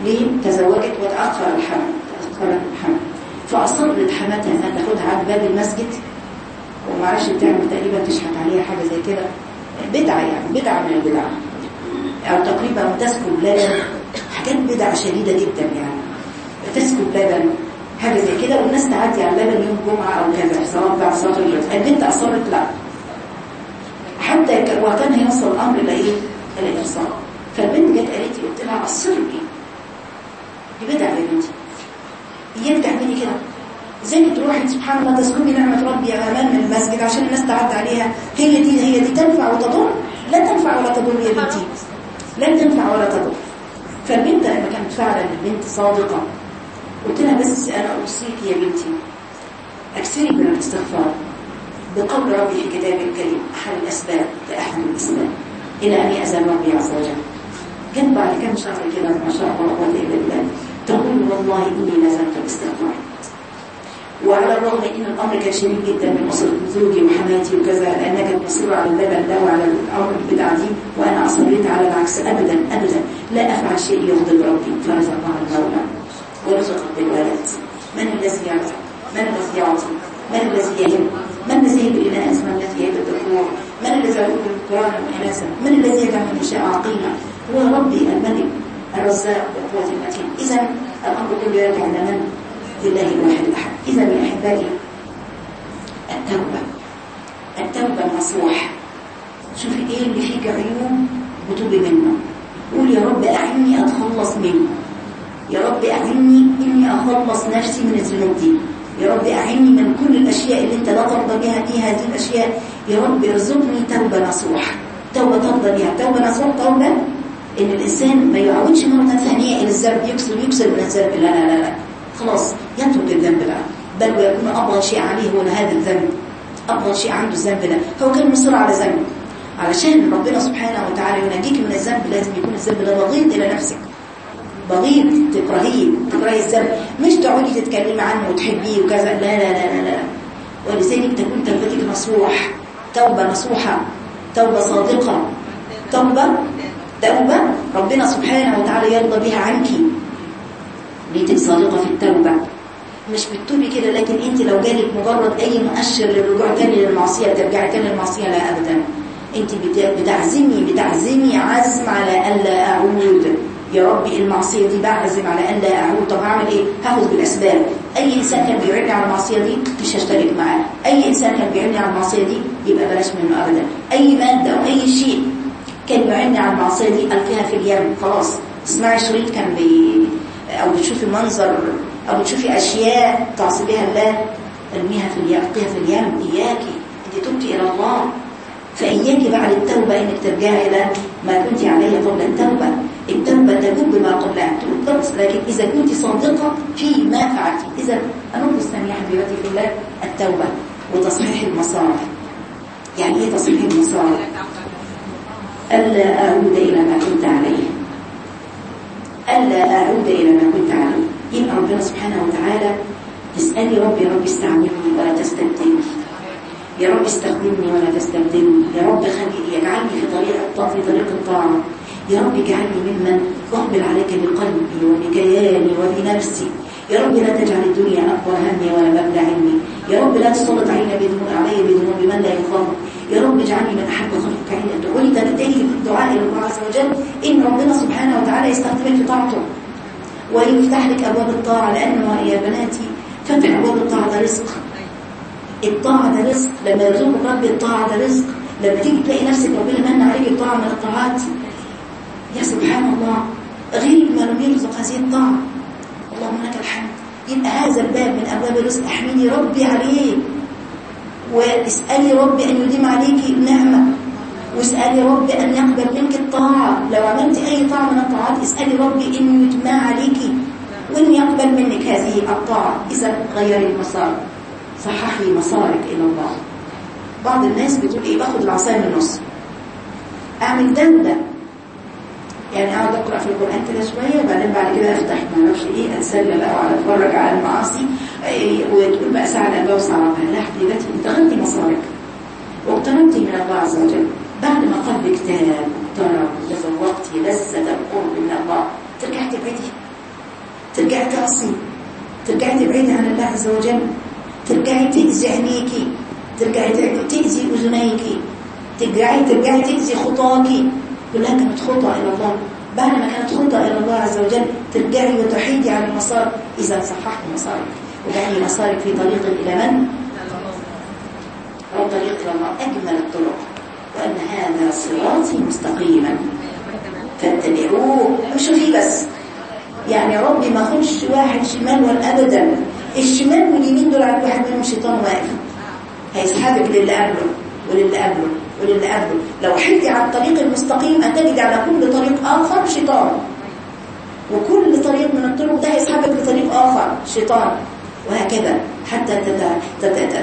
ليه؟ تزوجت وتأخر الحمل تأخرت الحمل. فأصرت حماتها أنها تاخدها على باب المسجد ومعرفش بتعمل تقريبا تشحت عليها حاجة زي كده. بدعة يعني بدعة من البدع أو تقريبا تسكب لبن حاجات بدعة شديدة جدا يعني. تسكب لبن حاجة زي كده والناس تعدي على اللبن يوم جمعة أو كذا سواء بعد صلاة الجمعة البنت أصرت لا. حتى وكان هيوصل الأمر إلى إيه؟ إلى الإفصال فالبنت جت قالت لي قلت لها أصري دي بدعة يا بنتي. إياك تعملي كده. زي تروحي سبحان الله تسكبي نعمة ربي أمام المسجد عشان الناس تعدي عليها. هي دي هي دي تنفع وتضر؟ لا تنفع ولا تضر يا بنتي. لا تنفع ولا تضر. فالبنت لما كانت فعلا البنت صادقة قلت لها بس أنا أوصيك يا بنتي. أكثري من الاستغفار. بقول ربي في كتابه الكريم أحد الأسباب لأحد الأسباب إلى أن يأذن ربي عز وجل. جت بعد كم شهر كده ما شاء الله قوة إلا بالله تقول والله إني نزلت الاستغفار. وعلى الرغم إن الأمر كان شديد جدا من اسره زوجي وحماتي وكذا لانها كانت مصره على اللبن ده وعلى الأمر البدع دي وأنا أصريت على العكس ابدا ابدا. لا أفعل شيء يغضب ربي فرزقها المولى ورزقت بالولد. من الذي يعطي من الذي يعطي؟ من الذي يهم من الذي يهب الاناث من الذي يهب الذكور من الذي يهب القران واناثا من الذي يجعل من يشاء عقيما هو ربي الملك الرزاق والقوة المتين اذا الأمر كله يرجع لمن لله الواحد الأحد. إذا يا أحبائي التوبة التوبة النصوح شوفي إيه اللي فيك عيوب وتوبي منه. قول يا رب أعني أتخلص منه. يا رب أعني إني أخلص نفسي من الذنوب دي. يا رب أعني من كل الأشياء اللي أنت لا ترضى بها دي هذه الأشياء. يا رب ارزقني توبة نصوح توبة ترضى بها. توبة نصوح توبة إن الإنسان ما يعودش مرة ثانية إلى الذنب يكسر يكسر من الذنب. لا لا لا لا. خلاص يترك الذنب بقى بل ويكون أبغض شيء عليه هو هذا الذنب. أبغض شيء عنده الذنب ده هو كان مصر على ذنب. علشان ربنا سبحانه وتعالى ينجيك من الذنب لازم يكون الذنب ده بغيض إلى نفسك. بغيض تكرهيه تكرهي الذنب. مش تقعدي تتكلمي عنه وتحبيه وكذا. لا لا لا لا لا. ولذلك تكون توبتك نصوح توبة نصوحة توبة صادقة. توبة توبة ربنا سبحانه وتعالى يرضى بها عنك. ليتك صادقة في التوبة. مش بتتوبي كده لكن انت لو جالك مجرد أي مؤشر للرجوع تاني للمعصية ترجعي تاني للمعصية لا ابدا. انت بتعزمي بتعزمي عزم على ألا أعود. يا ربي المعصية دي بعزم على ألا أعود. طب هعمل إيه؟ هاخد بالأسباب. أي إنسان كان بيعني على المعصية دي مش هشترك معاه. أي إنسان كان بيعني على المعصية دي يبقى بلاش منه ابدا. أي مادة أو أي شيء كان يعني على المعصية دي ألقيها في اليم. خلاص. اسمعي شريط كان بي أو بتشوفي منظر أو بتشوفي أشياء تعصي بها الله ارميها في اليم القيها في اليم إياكي. أنت تبتي إلى الله. فإياكي بعد التوبة إنك ترجعي إلى ما كنت عليه قبل التوبة. التوبة تجب ما قبلها بالضبط لكن إذا كنت صادقة في ما فعلتي الامر الثاني يا حبيبتي في الله التوبة وتصحيح المسار يعني إيه تصحيح المسار ألا أعود إلى ما كنت عليه. ألا أعود إلى ما كنت عليه. يبقى ربنا سبحانه وتعالى تسألي ربي يا رب استعملني ولا تستبدلني. يا رب استخدمني ولا تستبدلني. يا رب خلي يجعلني في طريق الطاعة في طريق الطاعة. يا رب اجعلني ممن أقبل عليك بقلبي وبكياني وبنفسي. يا رب لا تجعل الدنيا أكبر همي ولا مبلغ علمي. يا رب لا تسلط علينا بذنوب علي بذنوب من لا يخاف. يا رب اجعلني من أحب خلقك تقولي تنتهي في الدعاء إلى الله عز وجل إن ربنا سبحانه وتعالى يستخدمك في طاعته ويفتح لك أبواب الطاعة لأنه يا بناتي فتح أبواب الطاعة ده رزق. الطاعة ده رزق. لما يرزقك ربي الطاعة ده رزق. لما تيجي تلاقي نفسك ربنا من عليك الطاعة من الطاعات يا سبحان الله غير ما لم يرزق هذه الطاعة. اللهم لك الحمد. يبقى هذا الباب من أبواب الرزق. أحمدي ربي عليه واسألي ربي أن يديم عليك النعمة. واسألي ربي أن يقبل منك الطاعة. لو عملت أي طاعة من الطاعات اسألي ربي أن يتمى عليك وأن يقبل منك هذه الطاعة. إذا غيري المسار صححي مسارك إلى الله. بعض الناس بتقول إيه؟ باخد العصاية من النص. أعمل ده يعني أقعد أقرأ في القرآن كده شوية وبعدين بعد كده أفتح ما أعرفش إيه أتسلى بقى وعلى أتفرج على المعاصي وتقول بقى ساعة الجوز على لا حبيبتي انت غنتي مصارك واقتربتي من الله عز وجل. بعد ما قلبك تاب واقترب وتذوقتي لذة القرب من الله. ترجعي تبعدي ترجعي تعصي ترجعي تبعدي عن الله عز وجل. ترجعي تأذي عينيكي ترجعي تأذي أذنيكي ترجعي ترجعي تأذي خطاكي كلها كانت خطى إلى الله. بعد ما كانت خطى إلى الله عز وجل ترجعي وتحيدي عن المسار إذا صححت مسارك وجعلي مسارك في طريق إلى من؟ أو طريق إلى الله. أجمل الطرق. وأن هذا صراطي مستقيما. فاتبعوه. مشوا فيه بس. يعني ربي ما خدش واحد شمال ولا أبدا. الشمال واليمين دول على واحد منهم شيطان واقف. هيسحبك للي قبله وللي قبله. وللي قبله لو حدي على الطريق المستقيم هتجد على كل طريق آخر شيطان. وكل طريق من الطرق ده هيسحبك لطريق آخر شيطان. وهكذا. حتى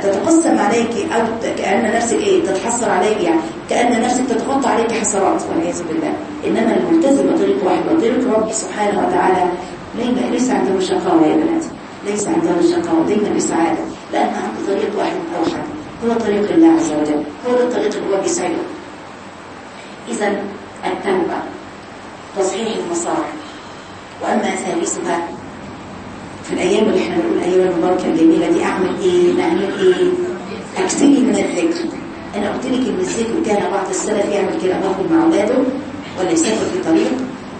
تتقسم عليك أو كأن نفسك إيه؟ تتحسر عليك يعني. كأن نفسك تتغطى عليك حسرات والعياذ بالله. إنما الملتزم طريق واحد وطريق ربي سبحانه وتعالى. ليس عنده شقاوة يا بناتي. ليس عنده شقاوة. دايما بسعادة لأن طريق واحد أوحد. هو طريق الله عز وجل هو الطريق اللي هو بيسعده إذا التوبة تصحيح المسار وأما ثالثها في الأيام اللي إحنا بنقول الأيام المباركة الجميلة دي أعمل إيه؟ نعمل إيه؟ أكثري من الذكر أنا قلت لك إن الذكر كان بعض السلف يعمل كده باخد مع أولاده ولا يسافر في طريق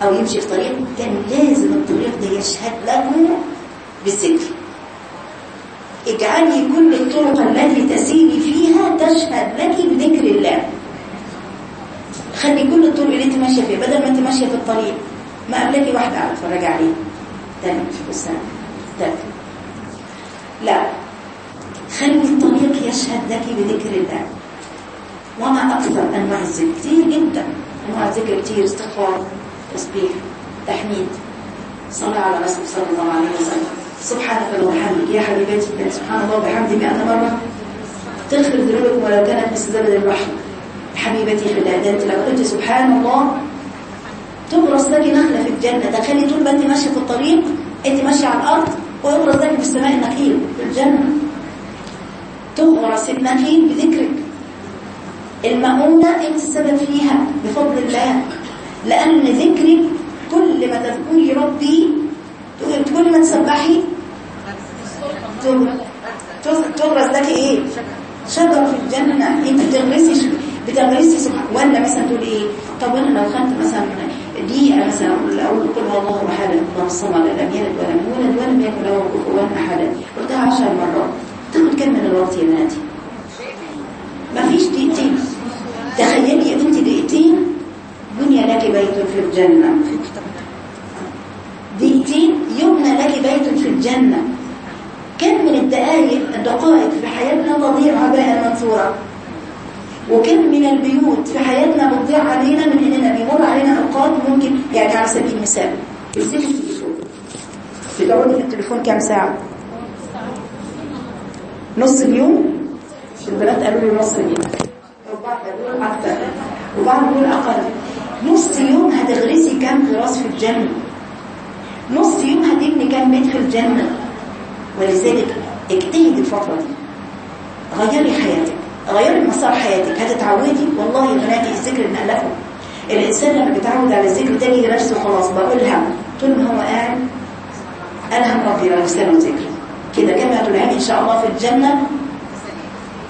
أو يمشي في طريق كان لازم الطريق ده يشهد له بالذكر. اجعلي كل الطرق التي تسيري فيها تشهد لك بذكر الله. خلي كل الطرق اللي انت ماشيه فيها بدل ما انت ماشيه في الطريق ما قابلكي واحدة على اتفرج عليها تاني والسلام لا. خلي الطريق يشهد لك بذكر الله. وما أكثر أنواع الذكر كتير جدا. أنواع الذكر كتير استغفار تسبيح تحميد. صلاة على رسول صلى الله عليه وسلم. سبحانك اللهم وبحمدك. يا حبيبتي سبحان الله وبحمده 100 مرة تغفر ذنوبك ولو كانت مثل زبد البحر حبيبتي في الله انت لو قلت سبحان الله تبرص لك نخلة في الجنة. تخلي طول ما أنت ماشية في الطريق أنت ماشية على الأرض ويغرس لك في السماء النخيل في الجنة. تغرس النخيل بذكرك. المؤونة أنت السبب فيها بفضل الله. لأن ذكرك كل ما تذكري ربي كل ما تسبحي تغرس لك إيه؟ شجرة في الجنة. انت بتغرسي بتغرسي سبحان ولا مثلا تقول إيه؟ طب أنا لو خدت مثلا دقيقة مثلا أقول قل هو الله أحد الله الصمد لم يلد ولم يولد ولم يكن له كفوا أحد. قلتها 10 مرات. تاخد كم من الوقت يا بناتي مفيش دقيقتين. تخيلي يا بنتي دقيقتين. بني لك بيت في الجنة. دقيقتين يبنى لك بيت في الجنة. كم من الدقائق الدقائق في حياتنا تضيع عباء منثورة وكم من البيوت في حياتنا بتضيع علينا من اننا بيمر علينا أوقات ممكن يعني على سبيل المثال التليفون. بتقعدي في التليفون كام ساعة؟ نص اليوم؟ البنات قالوا لي نص اليوم. وبعض أكتر. وبعض أقل. نص يوم هتغرسي كام غراس في الجنة؟ نص يوم هتبني كام بيت في الجنة. ولذلك اجتهدي الفترة دي غيري حياتك. غيري مسار حياتك. هتتعودي والله بناتي الذكر بنألفه الإنسان لما بيتعود على الذكر تاني لنفسه خلاص. بقولها طول ما هو قاعد ألهم ربي لسانه ذكر كده كما تلعب إن شاء الله في الجنة.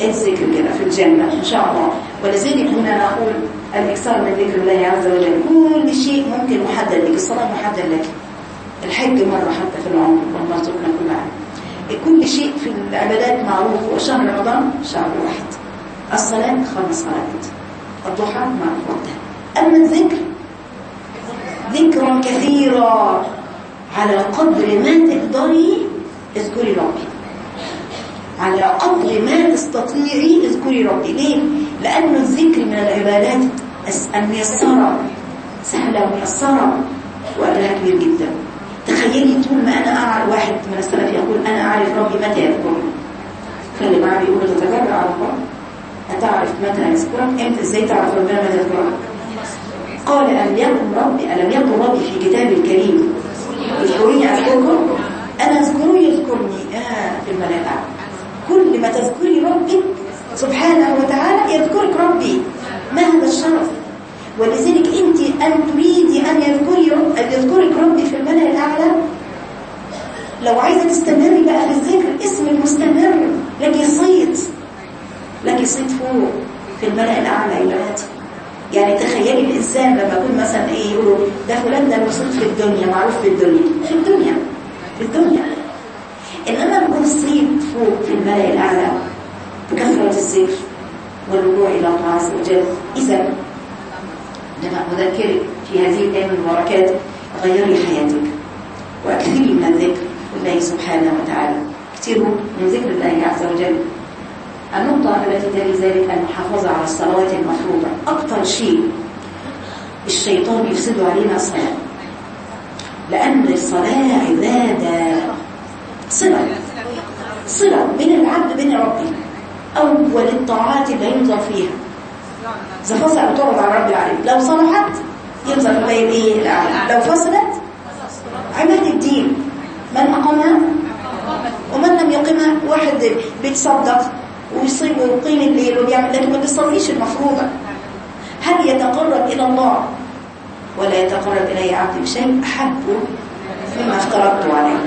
الذكر كده في الجنة إن شاء الله. ولذلك هنا نقول الإكثار من ذكر الله عز وجل. كل شيء ممكن محدد لك. الصلاة محدد لك. الحج مرة حتى في العمر والله رزقنا كل عام كل شيء في العبادات معروف. وشهر رمضان شهر واحد. الصلاة خمس صلوات. الضحى معروف. وقتها أما الذكر ذكرا كثيرا على قدر ما تقدري اذكري ربي. على قدر ما تستطيعي اذكري ربي. ليه؟ لأن الذكر من العبادات الميسرة سهلة وميسرة وأجرها كبير جدا. تخيلي طول ما أنا أعرف واحد من السلف يقول أنا أعرف ربي متى يذكرني. خلي معي بيقول تتجرع على الله هتعرف متى يذكرك؟ إمتى؟ إزاي تعرف ربنا متى يذكرك؟ قال ألم يكن ربي ألم يكن ربي في كتاب الكريم؟ اذكروني أذكركم؟ أنا أذكره يذكرني. آه في الملائكة. كل ما تذكري ربك سبحانه وتعالى يذكرك ربي. ما هذا الشرف؟ ولذلك أنت أن تريدي أن يذكري أن يذكرك ربي في الملأ الأعلى. لو عايزة تستمري بقى في الذكر اسم المستمر. لك صيت. لك صيت فوق في الملأ الأعلى يا يعني تخيلي الإنسان لما يكون مثلا إيه يقولوا ده فلان ده المصيت في الدنيا معروف في الدنيا. في الدنيا. في الدنيا. إنما يكون الصيت فوق في الملأ الأعلى بكثرة الذكر والرجوع إلى الله عز وجل. إذا لما أذكرك في هذه الأيام المباركات غيري حياتك وأكثري من الذكر لله سبحانه وتعالى. اكثروا من ذكر الله عز وجل. النقطة التي تلي ذلك المحافظة على الصلوات المفروضة أكثر شيء الشيطان يفسد علينا الصلاة. لأن الصلاة عبادة. صلة. صلة بين العبد بين ربه. أول الطاعات اللي ينظر فيها. إذا فصل تعرض على رب العالمين. لو صلحت ينظر غير إيه الأعلى. لو فصلت عباد الدين. من أقامها ومن لم يقيمها واحد بيتصدق ويصيب ويقيم الليل وبيعمل. لكن ما بيصليش المفروضة. هل يتقرب إلى الله ولا يتقرب إلي عبد بشيء؟ أحبه مما افترضت عليه.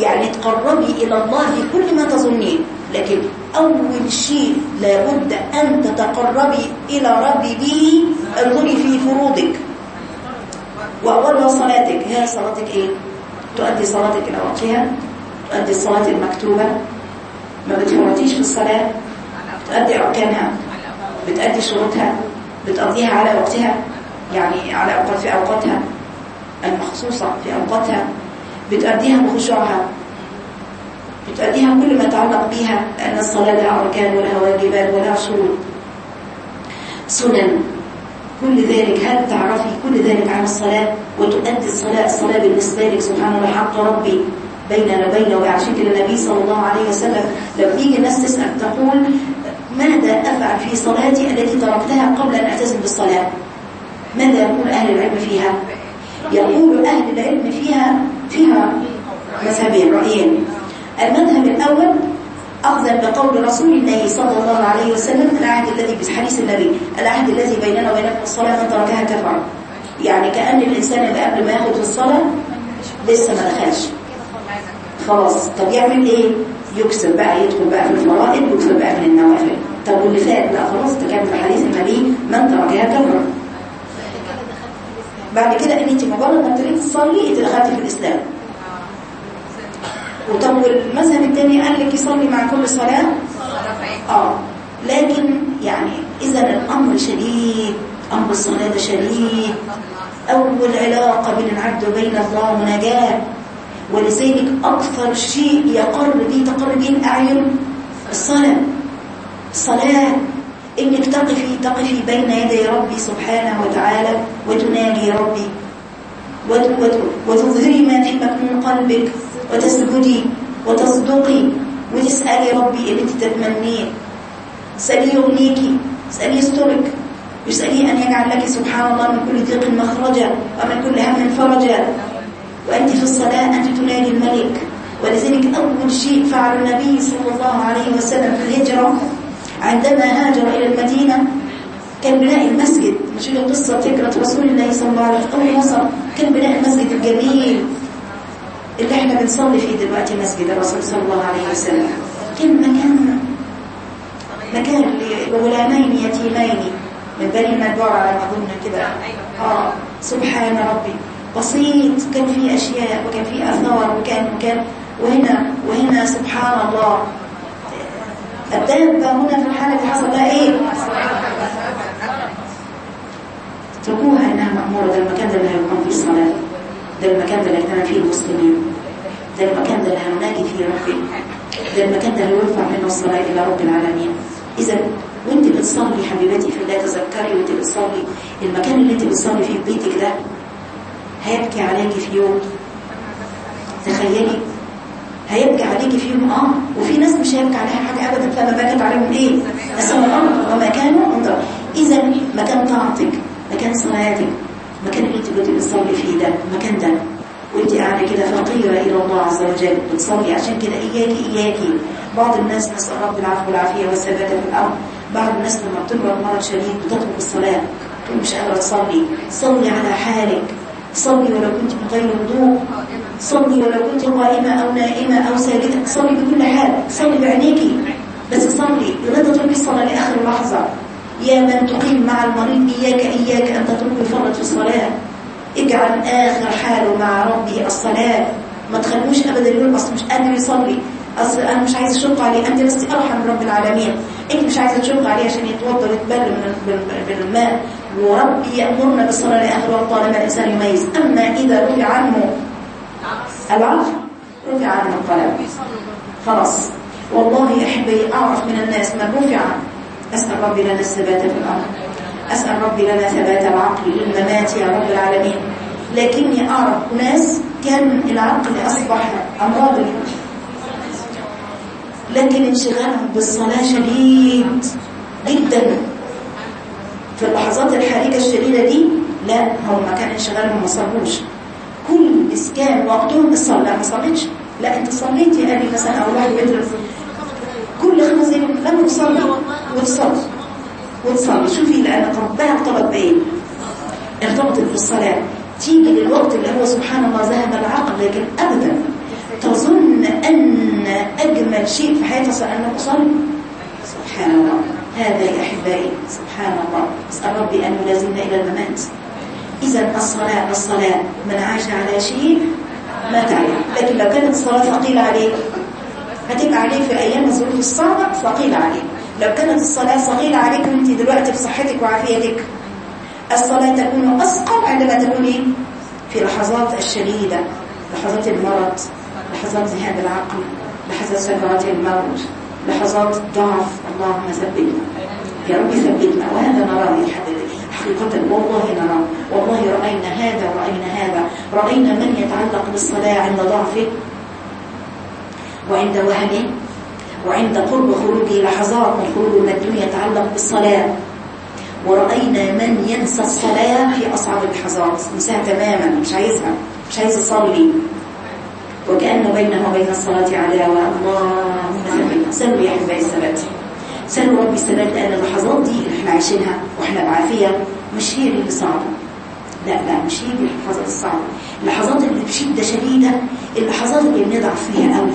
يعني تقربي إلى الله في كل ما تظنين. لكن أول شيء لابد أن تتقربي إلى ربي به انظري في فروضك. وأولها صلاتك. هي صلاتك إيه؟ تؤدي صلاتك إلى وقتها؟ تؤدي الصلاة المكتوبة؟ ما بتفوتيش في الصلاة؟ تؤدي أركانها؟ بتأدي شروطها؟ بتقضيها على وقتها؟ يعني على أوقات في أوقاتها المخصوصة في أوقاتها؟ بتأديها بخشوعها؟ بتأديها كل ما يتعلق بها لأن الصلاة لها أركان ولها واجبات ولها شروط. سنن. كل ذلك هل تعرفي كل ذلك عن الصلاة؟ وتؤدي الصلاة الصلاة بالنسبة لك سبحان الله حق ربي. بيننا وبينه وعشان النبي صلى الله عليه وسلم. لما يجي الناس تسأل تقول ماذا أفعل في صلاتي التي تركتها قبل أن أعتزم بالصلاة؟ ماذا يقول أهل العلم فيها؟ يقول أهل العلم فيها فيها مذهبين رأيين. المذهب الأول أخذا بقول رسول الله صلى الله عليه وسلم العهد الذي بحديث النبي العهد الذي بيننا وبينكم الصلاة من تركها كفر. يعني كأن الإنسان قبل ما ياخد الصلاة لسه ما دخلش. خلاص. طب يعمل إيه؟ يكسب بقى يدخل بقى في الفرائض ويكسب بقى من النوافل. طب واللي فات لا خلاص في حديث النبي من تركها كفر. بعد كده إن أنت مجرد ما تريد تصلي أنت دخلتي في الإسلام. وطب والمذهب الثاني قال لك يصلي مع كل صلاة آه. لكن يعني إذا الأمر شديد أمر الصلاة ده شديد. أول علاقة بين العبد وبين الله مناجاة. ولذلك أكثر شيء يقر به تقر به الأعين الصلاة. الصلاة إنك تقفي تقفي بين يدي ربي سبحانه وتعالى وتناجي ربي. وتظهري ما في مكنون قلبك. وتسجدي وتصدقي وتسألي ربي اللي انت تتمنيه اسألي يغنيكي اسألي يسترك. واسألي أن يجعل لك سبحان الله من كل ضيق مخرجا ومن كل هم فرجا. وأنت في الصلاة أنت تنادي الملك. ولذلك أول شيء فعل النبي صلى الله عليه وسلم في الهجرة عندما هاجر إلى المدينة كان بناء المسجد. مش هي قصة فكرة رسول الله صلى الله عليه وسلم. أول وصل كان بناء المسجد الجميل. اللي إحنا بنصلي فيه دلوقتي مسجد الرسول صلى الله عليه وسلم. كان مكان؟ مكان لغلامين يتيمين من بني المدبر على ما أظن كده. آه سبحان ربي. بسيط كان فيه أشياء وكان فيه أثار وكان وكان وهنا وهنا سبحان الله. الدابة هنا في الحالة اللي حصل لها إيه؟ اتركوها إنها مأمورة ده المكان ده فيه. الصلاة ده المكان ده اللي هيجتمع فيه المسلمين. ده المكان ده اللي هنناجي فيه ربي ده المكان ده اللي يرفع منه الصلاة إلى رب العالمين. إذا وانت بتصلي حبيبتي في الله تذكري وانت بتصلي المكان اللي انت بتصلي فيه في بيتك ده هيبكي عليكي في يوم. تخيلي. هيبكي عليكي في يوم آه وفي ناس مش هيبكي عليها حاجة ابدا. فما بكت عليهم إيه السماء والأرض ومكانه انظر. إذا مكان طاعتك مكان صلاتك مكان اللي انت كنت بتصلي فيه ده المكان ده. وانت قاعدة كده فقيرة إلى الله عز وجل بتصلي. عشان كده إياكي إياكي. بعض الناس نسأل رب العفو والعافية والثبات في الامر بعض الناس لما بتمرض مرض شديد بتطلب الصلاة. تقول مش قادرة تصلي. صلي على حالك. صلي ولو كنت من غير وضوء صلي ولو كنت قائمة أو نائمة أو ساجدة. صلي بكل حال. صلي بعينيكي. بس صلي لا تتركي الصلاة لآخر لحظة. يا من تقيم مع المريض إياك إياك أن تترك الفرط في الصلاة. اجعل آخر حاله مع ربي الصلاة. ما تخلوش أبدا يقول أصل مش قادر يصلي. أصل أنا مش عايز أشق عليه. أنت بس أرحم رب العالمين. أنت مش عايزة تشق عليه عشان يتوضى ويتبل من بالماء وربي يأمرنا بالصلاة لآخر طالما الإنسان يميز. أما إذا رفع عنه العرض رفع عنه القلم. خلاص. والله أحبي أعرف من الناس من رفع أسأل ربي لنا الثبات في الأمر أسأل ربي لنا ثبات العقل للممات يا رب العالمين. لكني أعرف ناس كان العقل أصبح أمراض لكن انشغالهم بالصلاة شديد جدا. في اللحظات الحرجة الشديدة دي لا هم كان انشغالهم ما صلوش. كل إسكان وقتهم الصلاة ما صليتش. لا أنت صليت يا أبي مثلا أو واحد بيدرس كل خمس دقايق لما تصلي وتصلي. وتصلي. شوفي لأن ربها ارتبط بإيه ارتبطت بالصلاة. تيجي للوقت اللي هو سبحان الله ذهب العقل لكن أبدا تظن أن أجمل شيء في حياتها أن أصلي. سبحان الله. هذا يا أحبائي. سبحان الله. أسأل ربي أن يلازمنا إلى الممات. إذا الصلاة الصلاة. من عاش على شيء مات عليه لكن لو كانت الصلاة ثقيلة عليه هتبقى عليه في أيام الظروف الصعبة ثقيلة عليه. لو كانت الصلاة ثقيلة عليك وانت دلوقتي بصحتك وعافيتك الصلاة تكون أثقل عندما تكوني في لحظات الشديدة لحظات المرض لحظات ذهاب العقل لحظات سكرات الموت لحظات ضعف. اللهم ثبتنا. يا رب ثبتنا. وهذا نراه يا حبيبي حقيقة والله نراه والله رأينا هذا ورأينا هذا. رأينا من يتعلق بالصلاة عند ضعفه؟ وعند وهنه وعند قرب خروجه لحظات من من الدنيا يتعلق بالصلاة. ورأينا من ينسى الصلاة في أصعب اللحظات. ينساها تماما مش عايزها مش عايز يصلي. وكأن بينه وبين الصلاة عداوة. اللهم سلوا يا أحبائي الثبات سلوا ربي الثبات لأن اللحظات دي اللي إحنا عايشينها وإحنا بعافية. مش هي اللي صعبة. لا لا مش هي اللحظات الصعبة. اللحظات اللي بشدة شديدة اللحظات اللي بنضعف فيها قوي.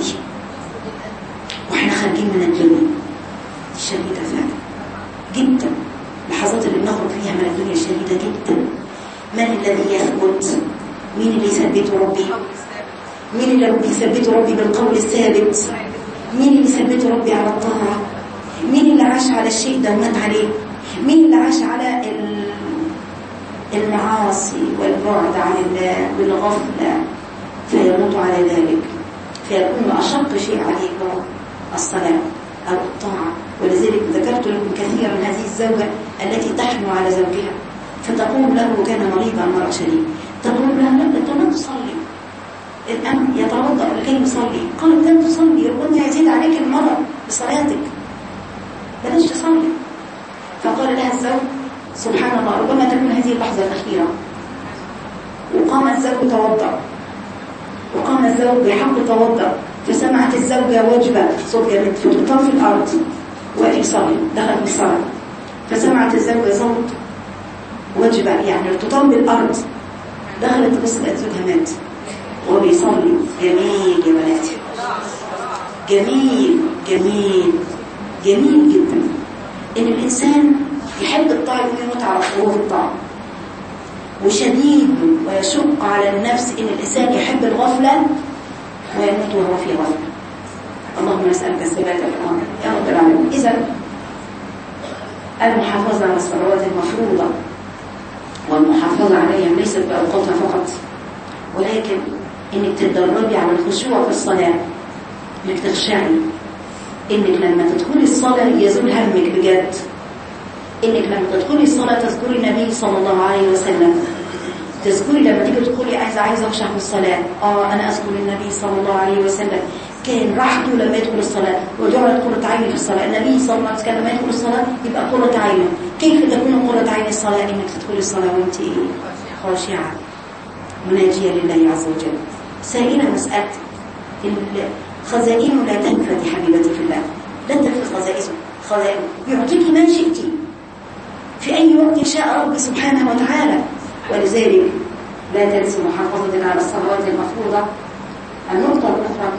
وإحنا خارجين من الدنيا. الشديدة فعلا. جدا. اللحظات اللي بنخرج فيها من الدنيا شديدة جدا. من الذي يثبت؟ مين اللي يثبته ربي؟ مين اللي بيثبته ربي بالقول الثابت؟ مين اللي يثبته ربي على الطاعة؟ مين اللي عاش على الشيء ده ومات عليه؟ مين اللي عاش على المعاصي والبعد عن الله والغفلة فيموت على ذلك. فيكون أشق شيء عليه الصلاة أو الطاعة. ولذلك ذكرت لكم كثيرا هذه الزوجة التي تحنو على زوجها. فتقول له كان مريضا مرض شديد. تقول له انت ما تصلي. الأم يتوضأ لكي يصلي. قالت لن تصلي ربما يزيد عليك المرض بصلاتك. بلاش تصلي. فقال لها الزوج سبحان الله ربما تكون هذه اللحظة الأخيرة. وقام الزوج توضأ. وقام الزوج بحق توضأ. فسمعت الزوجة وجبة صوت جامد فتقام في الأرض. وقف يصلي دخل في الصلاة فسمعت الزوجة صوت وجبة يعني ارتطام بالأرض دخلت لقت زوجها مات وهو بيصلي. جميل يا بناتي جميل جميل جميل جدا. إن الإنسان يحب الطاعة يكون يموت على وهو في الطاعة. وشديد ويشق على النفس إن الإنسان يحب الغفلة ويموت وهو في غفله اللهم نسألك الثبات في الامر يا رب العالمين. اذا المحافظة على الصلوات المفروضة والمحافظة عليها ليست بأوقاتها فقط ولكن إنك تتدربي على الخشوع في الصلاة إنك تخشعي إنك لما تدخلي الصلاة يزول همك بجد إنك لما تدخلي الصلاة تذكري النبي صلى الله عليه وسلم. تذكري لما تيجي تدخلي عايزة عايزة اخشع في الصلاة. آه أنا أذكر النبي صلى الله عليه وسلم. كان راحته لما يدخل الصلاة. وجعلت قرة عيني في الصلاة. النبي صلى الله عليه وسلم لما يدخل الصلاة يبقى قرة عينه كيف تكون قرة عين الصلاة؟ إنك تدخل الصلاة وأنت خاشعة. مناجية لله عز وجل. سائلة مسألة الخزائن لا تنفد حبيبتي في الله. لن تنفد خزائنه خزائنه يعطيك ما شئت. في أي وقت شاء رب سبحانه وتعالى. ولذلك لا تنسوا محافظة على الصلوات المفروضة النقطة الأخرى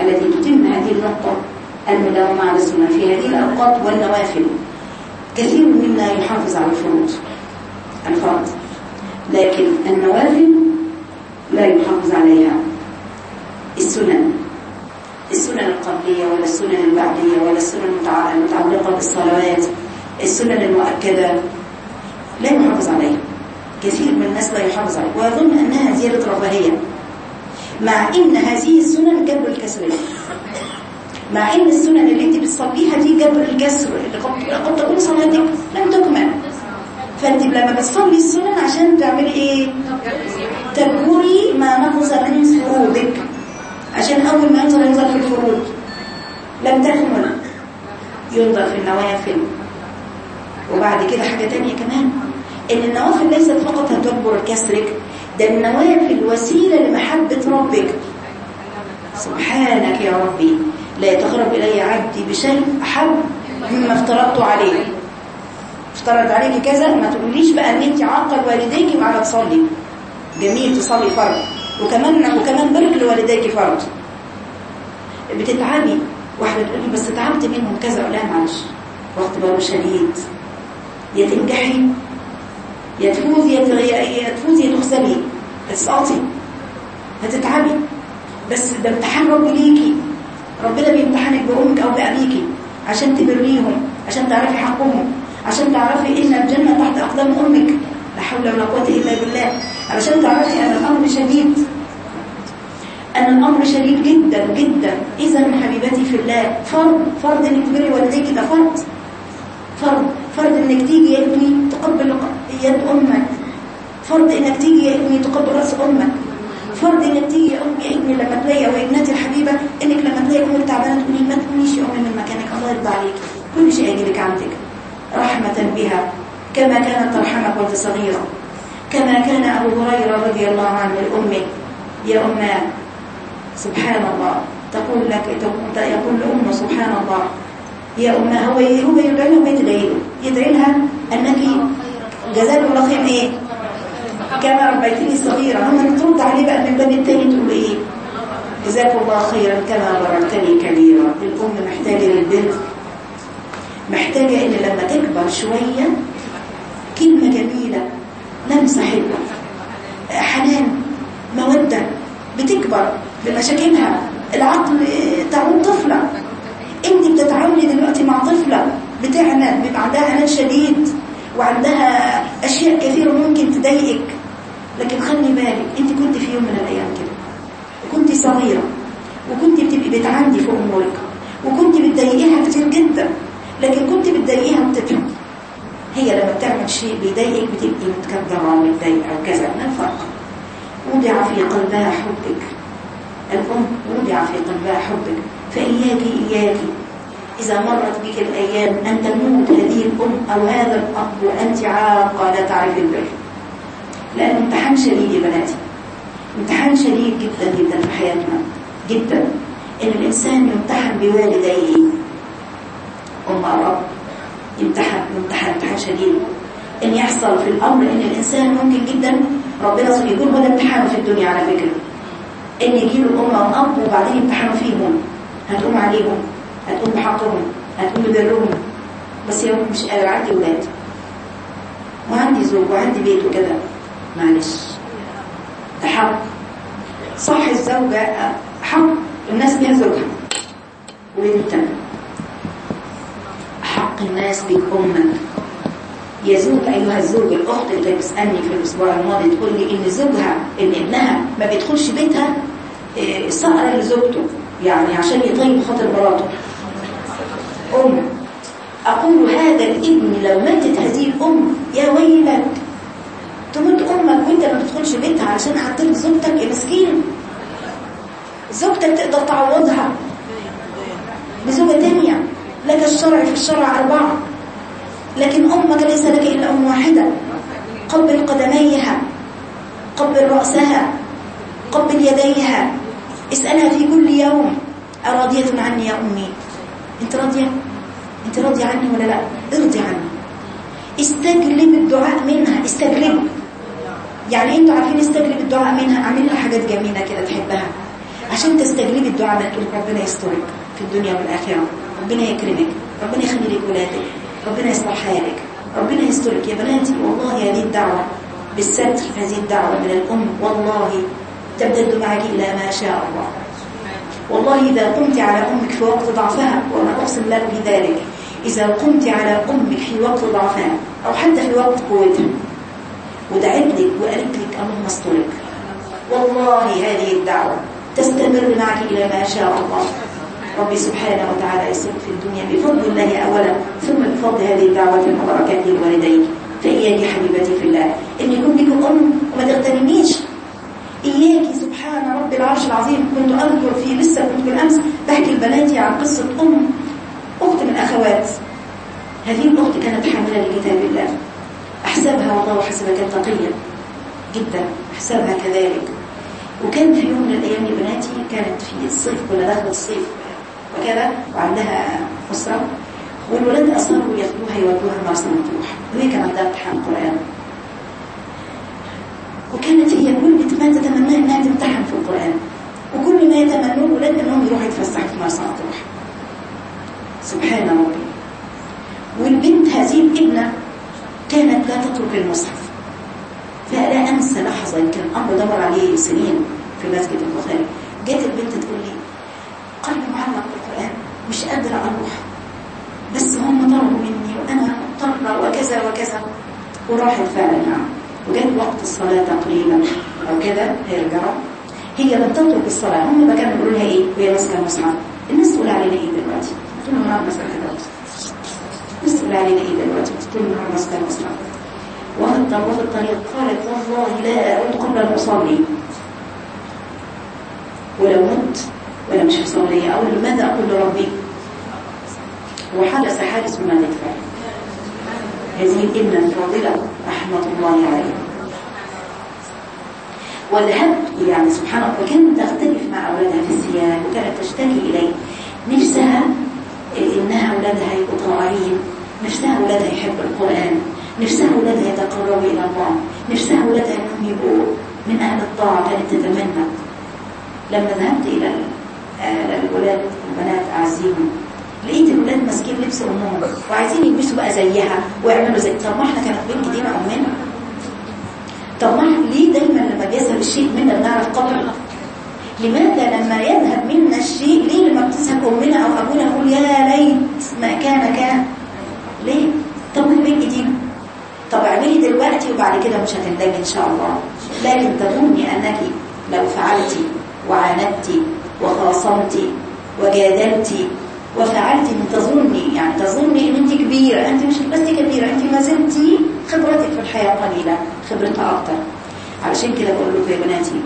التي تتم هذه النقطة المداومة على السنة في هذه الأوقات والنوافل. كثير منا يحافظ على الفروض الفرض لكن النوافل لا يحافظ عليها. السنن السنن القبلية ولا السنن البعدية ولا السنن المتعلقة بالصلوات السنن المؤكدة لا يحافظ عليها. كثير من الناس لا يحافظ عليها ويظن أنها زيادة رفاهية. مع إن هذه السنن جبر الكسر. مع إن السنن اللي انت بتصليها دي جبر الكسر. اللي قد تكون صلاتك لم تكمل. فأنت لما بتصلي السنن عشان تعملي إيه؟ تجبري ما نقص من فروضك عشان أول ما ينظر ينظر في الفروض لم تكمل. ينظر في النوافل. وبعد كده حاجة تانية كمان. إن النوافل ليست فقط هتجبر كسرك ده النوافل وسيلة لمحبة ربك. سبحانك يا ربي لا يتقرب إلي عبدي بشيء أحب مما افترضت عليه. افترض عليك كذا ما تقوليش بقى إن أنت عاقل والديك مع تصلي. جميل تصلي فرض. وكمان وكمان برك لوالديك فرض. بتتعبي واحدة تقول بس تعبت منهم كذا ولا معلش. وقت بابا شديد يا تنجحي يا تفوزي يا تفوزي يا تخسري هتسقطي هتتعبي. بس ده امتحان ربي ليكي. ربنا بيمتحنك بأمك أو بأبيكي عشان تبريهم عشان تعرفي حقهم عشان تعرفي إن الجنة تحت أقدام أمك. لا حول ولا قوة إلا بالله. علشان تعرفي أن الأمر شديد. أن الأمر شديد جدا جدا. إذا حبيبتي في الله فرض فرض إنك تبري والديك ده فرض. فرض فرض إنك تيجي يا ابني تقبل يد أمك. فرض إنك تيجي يا ابني تقبل رأس أمك. فرض إنك تيجي يا أمي يا ابني لما تلاقي وابنتي الحبيبة إنك لما تلاقي أمك تعبانة تقولي ما تكونيش يا أمي من مكانك الله يرضى عليك. كل شيء يجي لك عندك. رحمة بها. كما كانت ترحمك وأنت صغيرة. كما كان أبو هريرة رضي الله عنه لأمه. يا أمة سبحان الله. تقول لك يقول لأمه سبحان الله. يا أمه هو هو يدعي لها ويدعي له؟ يدعي لها أنك جزاك الله خير إيه؟ كما ربيتني صغيرة هم ترد عليه بقى من باب التاني تقول إيه؟ جزاك الله خيرا كما بررتني كبيرا. الأم محتاجة للبر محتاجة إن لما تكبر شوية كلمة جميلة لمسة حلوة حنان مودة بتكبر بمشاكلها العقل تعود طفلة انت بتتعاملي دلوقتي مع طفلة بتعنى بيبقى عندها عناد شديد وعندها اشياء كثيرة ممكن تضايقك لكن خلي بالك انت كنت في يوم من الأيام كده وكنت صغيرة وكنت بتبقي بتعندي فوق امورك وكنت بتضايقيها كتير جدا لكن كنت بتضايقيها وبتفهم هي لما بتعمل شيء بيضايقك بتبقي متكبرة ومتضايقة وكذا ما الفرق وضع في قلبها حبك الأم وضع في قلبها حبك فإياك إياك إذا الأيام أن تموت هذه الأم أو هذا الأب وأنت عاقة لا تعرف البر. لأنه امتحان شديد يا بناتي. امتحان شديد جدا جدا في حياتنا جدا. إن الإنسان يمتحن بوالديه. أم أو أب يمتحن يمتحن امتحان شديد. إن يحصل في الأمر إن الإنسان ممكن جدا ربنا يقول هو امتحانه في الدنيا على فكرة. إن يجيله أم أو أب وبعدين يمتحنوا فيهم هتقوم عليهم هتقوم بحقهم. هتقوم ببرهم بس يا مش قادر عندي ولاد. وعندي زوج وعندي بيت وكده. معلش. ده حق صح الزوجة حق الناس بها زوجها. وانت حق الناس بك أمك يا زوج أيها الزوج الأخت اللي بتسألني في الأسبوع الماضي تقول لي إن زوجها إن ابنها ما بيدخلش بيتها صقر لزوجته. يعني عشان يطيب خاطر مراته. أم. أقول هذا الابن لو ماتت هذه الأم يا ويلك. تموت أمك وأنت ما تدخلش بيتها عشان هتطيب زوجتك يا مسكين. زوجتك تقدر تعوضها بزوجة تانية. لك الشرع في الشرع أربعة. لكن أمك ليس لك إلا أم واحدة. قبل قدميها قبل رأسها قبل يديها. اسألها في كل يوم أراضية عني يا أمي؟ أنت راضية؟ أنت راضية عني ولا لا؟ ارضي عني استجلب الدعاء منها استجلب. يعني أنتوا عارفين استجلب الدعاء منها؟ اعمل لها حاجات جميلة كده تحبها. عشان تستجلبي الدعاء من تقول ربنا يسترك في الدنيا والآخرة. ربنا يكرمك. ربنا يخلي لك ولادك. ربنا يصلح حالك ربنا يسترك. يا بناتي والله هذه الدعوة. بالستر هذه الدعوة من الأم. والله تبدد معك إلى ما شاء الله. والله إذا قمت على أمك في وقت ضعفها وأنا أقسم لك بذلك. إذا قمت على أمك في وقت ضعفها أو حتى في وقت قوتها ودعت لك وقالت لك اللهم استرك والله هذه الدعوة تستمر معك إلى ما شاء الله. ربي سبحانه وتعالى يسرك في الدنيا بفضل الله أولا ثم بفضل هذه الدعوة المباركة للوالدين فإياك حبيبتي في الله. إن يكون لك أم وما تغتنميش إياك سبحان رب العرش العظيم. كنت أذكر في لسه كنت بالأمس بحكي لبناتي عن قصة أم. أخت من أخوات هذه الأخت كانت حاملة لكتاب الله. أحسبها والله حسبها كانت تقية جدا. أحسبها كذلك. وكان في يوم من الأيام يا بناتي كانت في الصيف كنا داخل الصيف وكذا وعندها أسرة. والولاد أصروا ياخدوها يودوها مرسى مطروح وهي كان عندها امتحان قرآن وكانت هي كل ما تتمناه انها تمتحن في القرآن. وكل ما يتمنوه الولاد أنهم يروحوا يتفسحوا في مرسى مطروح سبحان ربي. والبنت هذه الابنة كانت لا تترك المصحف. فلا أنسى لحظة يمكن الأمر دمر عليه سنين في مسجد البخاري. جت البنت تقول لي قلبي معلق بالقرآن مش قادرة أروح. بس هم طلبوا مني وأنا مضطرة وكذا وكذا. وراحت فعلا نعم. وجت وقت الصلاة تقريبا أو كده هيرجعوا هي لم تترك الصلاة. هم بقى كانوا بيقولوا لها إيه؟ وهي ماسكة المصحف. الناس تقول علينا إيه دلوقتي؟ طول النهار ماسكة كده تقول علينا إيه دلوقتي طول النهار ماسكة المصحف وهبت وفي الطريق. قالت والله لا أعود قبل أن أصلي ولو مت ولا مش مصلية أقول ماذا أقول لربي. وحدث حادث بما تدفع هذه الابنة الفاضلة رحمة الله عليها وذهبت يعني سبحان الله وكانت تختلف مع أولادها في الثياب وكانت تشتكي إلي نفسها إنها أولادها يبقوا طائعين نفسها أولادها يحبوا القرآن نفسها أولادها يتقربوا إلى الله نفسها أولادها أنهم يبقوا من أهل الطاعة كانت تتمنى. لما ذهبت إلى الولاد البنات أعزيهم. لقيت الولاد ماسكين لبس امهم وعايزين يلبسوا بقى زيها ويعملوا زي طب ما إحنا كانت بنت دينا امنا طب ما ليه دايما لما بيذهب الشيء منا بنعرف قدره؟ لماذا لما يذهب منا الشيء ليه لما بتذهب امنا أو ابونا نقول يا ليت ما كان كان. ليه؟ طب بنت دينا طب اعملي دلوقتي وبعد كده مش هتندمي إن شاء الله. لكن تظني أنك لو فعلتي وعاندتي وخاصمتي وجادلتي وفعلت إن تظني يعني تظني إن أنت كبيرة أنت مش بس كبيرة أنت ما زلتي خبرتك في الحياة قليلة خبرتها أكتر. علشان كده بقول لكم يا بناتي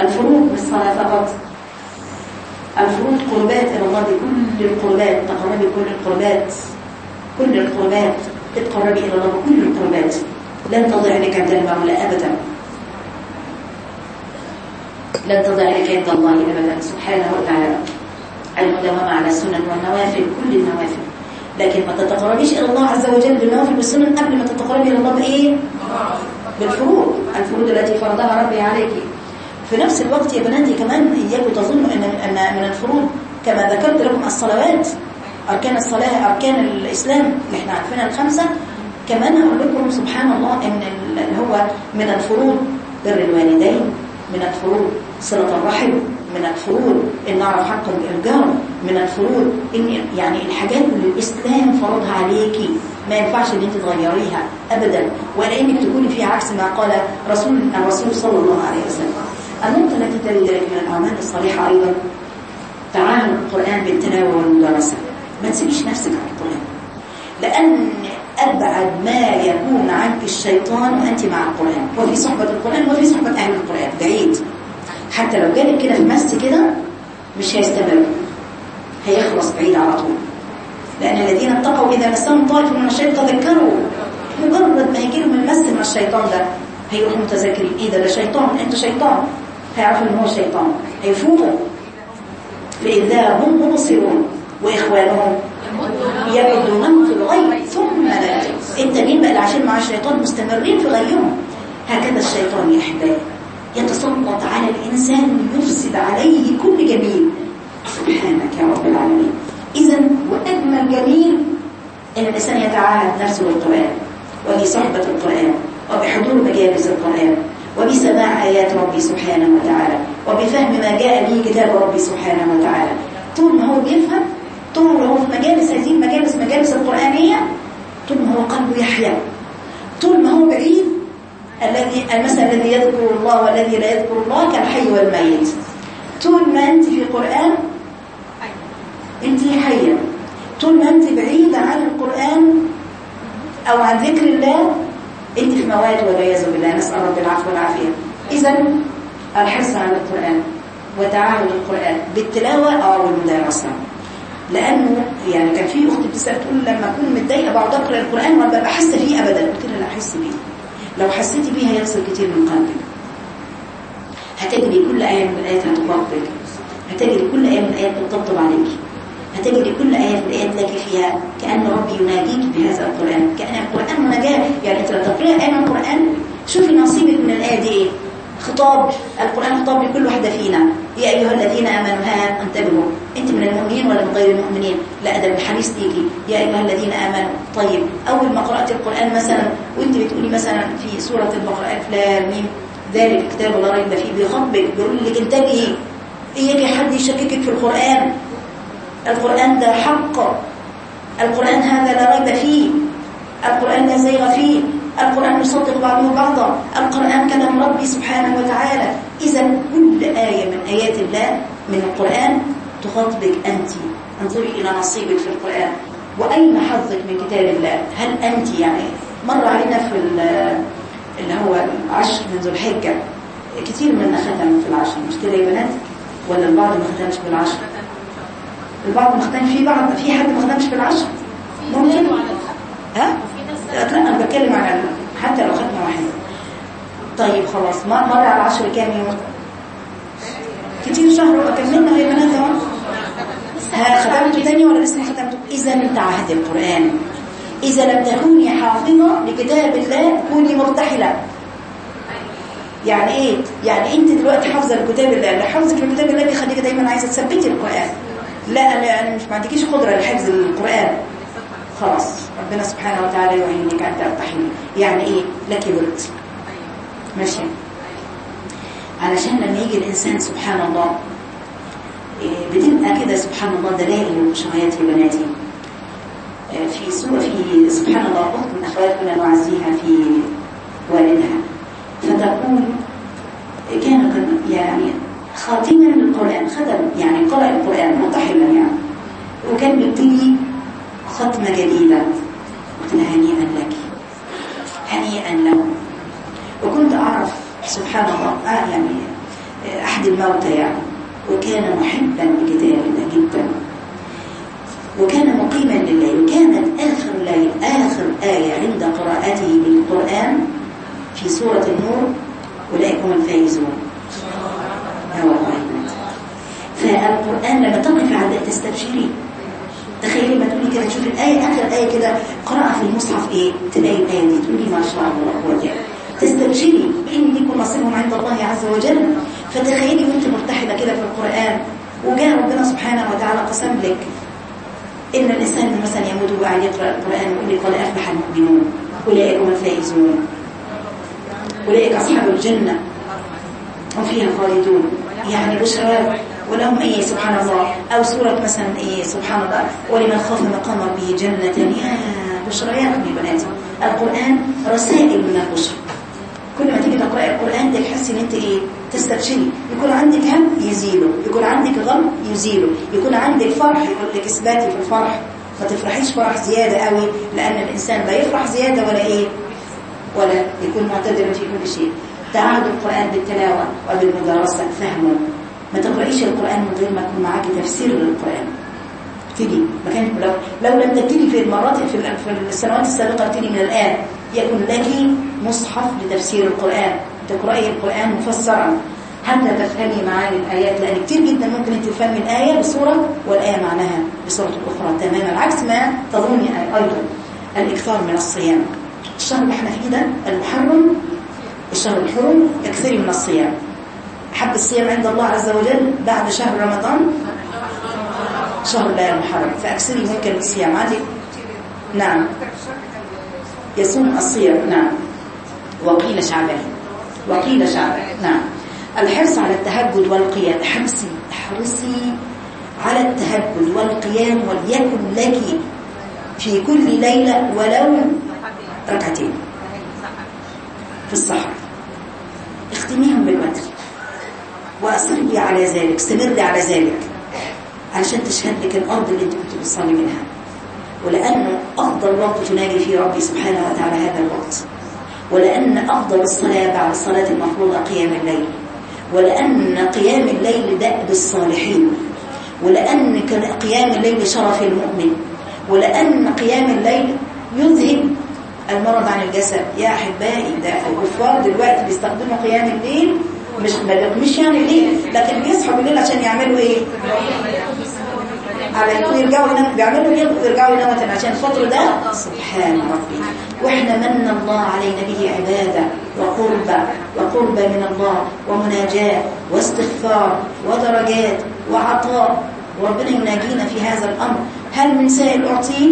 الفروض مش صلاة فقط الفروض قربات إلى الله بكل القربات تقربي كل القربات كل القربات تتقربي إلى الله بكل القربات. لن تضيع لك عند المولى أبدا. لن تضيع لك عند الله أبدا. سبحانه وتعالى. المداومة على السنن والنوافل كل النوافل. لكن ما تتقربيش إلى الله عز وجل بالنوافل والسنن قبل ما تتقربي إلى الله بإيه؟ بالفروض. الفروض التي فرضها ربي عليك. في نفس الوقت يا بناتي كمان إياكم تظنوا أن أن من الفروض كما ذكرت لكم الصلوات أركان الصلاة أركان الإسلام اللي إحنا عارفينها الخمسة. كمان أقول لكم سبحان الله أن اللي هو من الفروض بر الوالدين من الفروض صلة الرحم من الفروض إن نعرف حق الجار من الفروض إن يعني الحاجات اللي الإسلام فرضها عليكي ما ينفعش إن أنت تغيريها ابدا ولا انك تكوني في عكس ما قال رسول الرسول صلى الله عليه وسلم. تلي ذلك من الأعمال الصالحة أيضا؟ تعامل القرآن بالتناول والمدارسه ما تسيبيش نفسك على القرآن. لأن أبعد ما يكون عنك الشيطان وانت مع القرآن. وفي صحبة القرآن وفي صحبة أهل القرآن. بعيد. حتى لو جالك كده في مس كده مش هيستمر. هيخلص بعيد على طول. لأن الذين اتقوا إذا مسهم طائف من الشيطان تذكروا. مجرد ما يجي لهم المس من الشيطان ده هيروحوا متذكرين إيه ده؟ ده شيطان. أنت شيطان. هيعرفوا إن هو شيطان هيفوقوا فإذا هم مبصرون وإخوانهم يبدونهم في الغي ثم لا إنت مين بقى عشان مع الشيطان مستمرين في غيهم؟ هكذا الشيطان يا احبائي يتسلط على الإنسان يفسد عليه كل جميل. سبحانك يا رب العالمين. إذا وأجمل جميل أن الإنسان يتعاهد نفسه بالقرآن وبصحبة القرآن وبحضور مجالس القرآن. وبسماع آيات ربي سبحانه وتعالى وبفهم ما جاء به كتاب ربي سبحانه وتعالى. طول ما هو بيفهم طول ما هو في مجالس هذه المجالس مجالس القرآنية طول ما هو قلبه يحيا. طول ما هو بعيد الذي المثل الذي يذكر الله والذي لا يذكر الله كالحي والميت. طول ما أنت في القرآن أنت حية. طول ما أنت بعيدة عن القرآن أو عن ذكر الله أنت في مواد والعياذ بالله نسأل رب العفو والعافية. إذا الحرص على القرآن وتعاهد القرآن بالتلاوة أو بالمدارسة لأنه يعني كان في أخت بتسأل تقول لما أكون متضايقة بقعد أقرأ القرآن ما ببقى حاسة فيه أبدا. قلت لها لا أحس بيه. لو حسيتي بيه هيغسل كتير من قلبك. هتجري كل آية من الآيات هتقربك هتجري كل آية من الآيات تطبطب عليك هتجري كل آية من الآيات لك فيها كأن ربي يناديك بهذا القرآن. كأن القرآن مناجاة. يعني أنت تقرأ آية من القرآن؟ شوفي نصيبك من الآية دي. خطاب. القرآن خطاب لكل واحدة فينا. يا أيها الذين آمنوا ها انتبهوا. أنت من المؤمنين ولا من غير المؤمنين؟ لا ده الحديث تيجي. يا أيها الذين آمنوا. طيب أول ما قرأت القرآن مثلا وأنت بتقولي مثلا في سورة البقرة ألف لام ميم ذلك الكتاب لا ريب فيه بيخبك بيقول لك انتبهي. إياك حد يشككك في القرآن. القرآن ده حق. القرآن هذا لا ريب فيه. القرآن لا زيغ فيه. القرآن يصدق بعضه بعضا. القرآن كلام ربي سبحانه وتعالى. إذا كل آية من آيات الله من القرآن تخاطبك أنت. أنظري إلى نصيبك في القرآن. وأين حظك من كتاب الله؟ هل أنت يعني مر علينا في اللي هو العشر من ذو الحجة. كثير منا ختم في العشر. مش كده يا بنات؟ ولا البعض ما ختمش في العشر البعض ما ختمش في بعض في حد ما ختمش في العشر ممكن. ها؟ لا أنا بتكلم عن حتى لو ختمه واحدة. طيب خلاص. ما مر على العشر كام يوم؟ كتير شهر وكملنا يا بنات أهو. ختمته تاني ولا لسه ما ختمته إذا انت عهد القرآن. إذا لم تكوني حافظة لكتاب الله كوني مرتحلة. يعني إيه؟ يعني أنت دلوقتي حافظة لكتاب الله. اللي حافظك لكتاب الله بيخليك دايما عايزة تثبتي القرآن. لا أنا مش ما عندكيش قدرة لحفظ القرآن. خلاص ربنا سبحانه وتعالى يعينك ان ترتحلي يعني إيه؟ لك ورد ماشي. علشان لما يجي الإنسان سبحان الله بتبقى كده سبحان الله دلائل وشرايات يا بناتي في سورة في سبحان الله أخت من أخواتنا نعزيها في والدها. فتقول كان يعني خاتما للقرآن ختم يعني قرأ القرآن مرتحلا يعني. وكان بيبتدي ختمة جديدة قلت لها هنيئا لك. هنيئا له وكنت أعرف سبحان الله آه يعني أحد الموتى يعني. وكان محبا لكتاب الله جدا. وكان مقيما لله وكانت آخر ليل آخر آية عند قراءته للقرآن في سورة النور أولئك هم الفائزون. فالقرآن لما تقف على تستبشري تخيلي ما تقولي كده تشوفي الآية آخر آية كده قراءة في المصحف إيه؟ تلاقي الآية دي تقولي ما شاء الله قوة تستبشري بإن لكم نصيبهم عند الله عز وجل. فتخيلي وأنت مرتحلة كده في القرآن وجاء ربنا سبحانه وتعالى قسم لك إن الإنسان مثلا يموت وقاعد يقرأ القرآن ويقول قد أفلح المؤمنون أولئك هم الفائزون. أولئك أصحاب الجنة. هم فيها خالدون. يعني بشرى ولهم إيه سبحان الله أو سورة مثلا إيه سبحان الله ولمن خاف مقام ربه جنة يا بشريات يا بناتي القرآن رسائل من البشر كل ما تيجي تقرأي القرآن تحسي إن أنت إيه تستبشري. يكون عندك هم يزيله. يكون عندك غم يزيله. يكون عندك فرح يقول لك إثباتي في الفرح. ما تفرحيش فرح زيادة قوي لأن الإنسان لا يفرح زيادة ولا إيه ولا يكون معتدل في كل شيء. تعاهد القرآن بالتلاوة وبالمدارسة فهمه. ما تقرأيش القرآن من غير ما يكون معاكي تفسير للقرآن. ابتدي ما كان لو لو لم تبتدي في المرات في ال- في السنوات السابقة ابتدي من الآن يكون لك مصحف لتفسير القرآن. تقرأي القرآن مفسرا. حتى تفهمي معاني الآيات؟ لأن كتير جدا ممكن أنت تفهمي الآية بصورة والآية معناها بصورة أخرى تماما عكس ما تظني أيضا. الإكثار من الصيام. الشهر اللي إحنا فيه ده المحرم الشهر الحرم اكثري من الصيام. حب الصيام عند الله عز وجل بعد شهر رمضان. شهر الله المحرم فأكثري ممكن الصيام. عادي؟ نعم. يصوم الصيام. نعم. وقيل شعبان. وقيل شعبان. نعم. الحرص على التهجد والقيام. احرصي احرصي على التهجد والقيام وليكن لك في كل ليلة ولو ركعتين. في الصحراء. اختميهم بالوتر وأصري على ذلك استمري على ذلك. علشان تشهد لك الأرض اللي أنت كنت بتصلي منها. ولأنه أفضل وقت تناجي فيه ربي سبحانه وتعالى هذا الوقت. ولأن أفضل الصلاة بعد الصلاة المفروضة قيام الليل. ولأن قيام الليل دأب الصالحين. ولأن قيام الليل شرف المؤمن. ولأن قيام الليل يذهب المرض عن الجسد. يا أحبائي ده الكفار دلوقتي بيستخدموا قيام الليل مش مش يعني الليل لكن بيصحوا بالليل عشان يعملوا إيه؟ على يرجعوا يناموا بيعملوا إيه؟ ويرجعوا تاني عشان الفطر ده؟ سبحان ربي. وإحنا من الله علينا به عبادة وقربة وقربة من الله ومناجاة واستغفار ودرجات وعطاء. وربنا يناجينا في هذا الأمر. هل من سائل أعطيه؟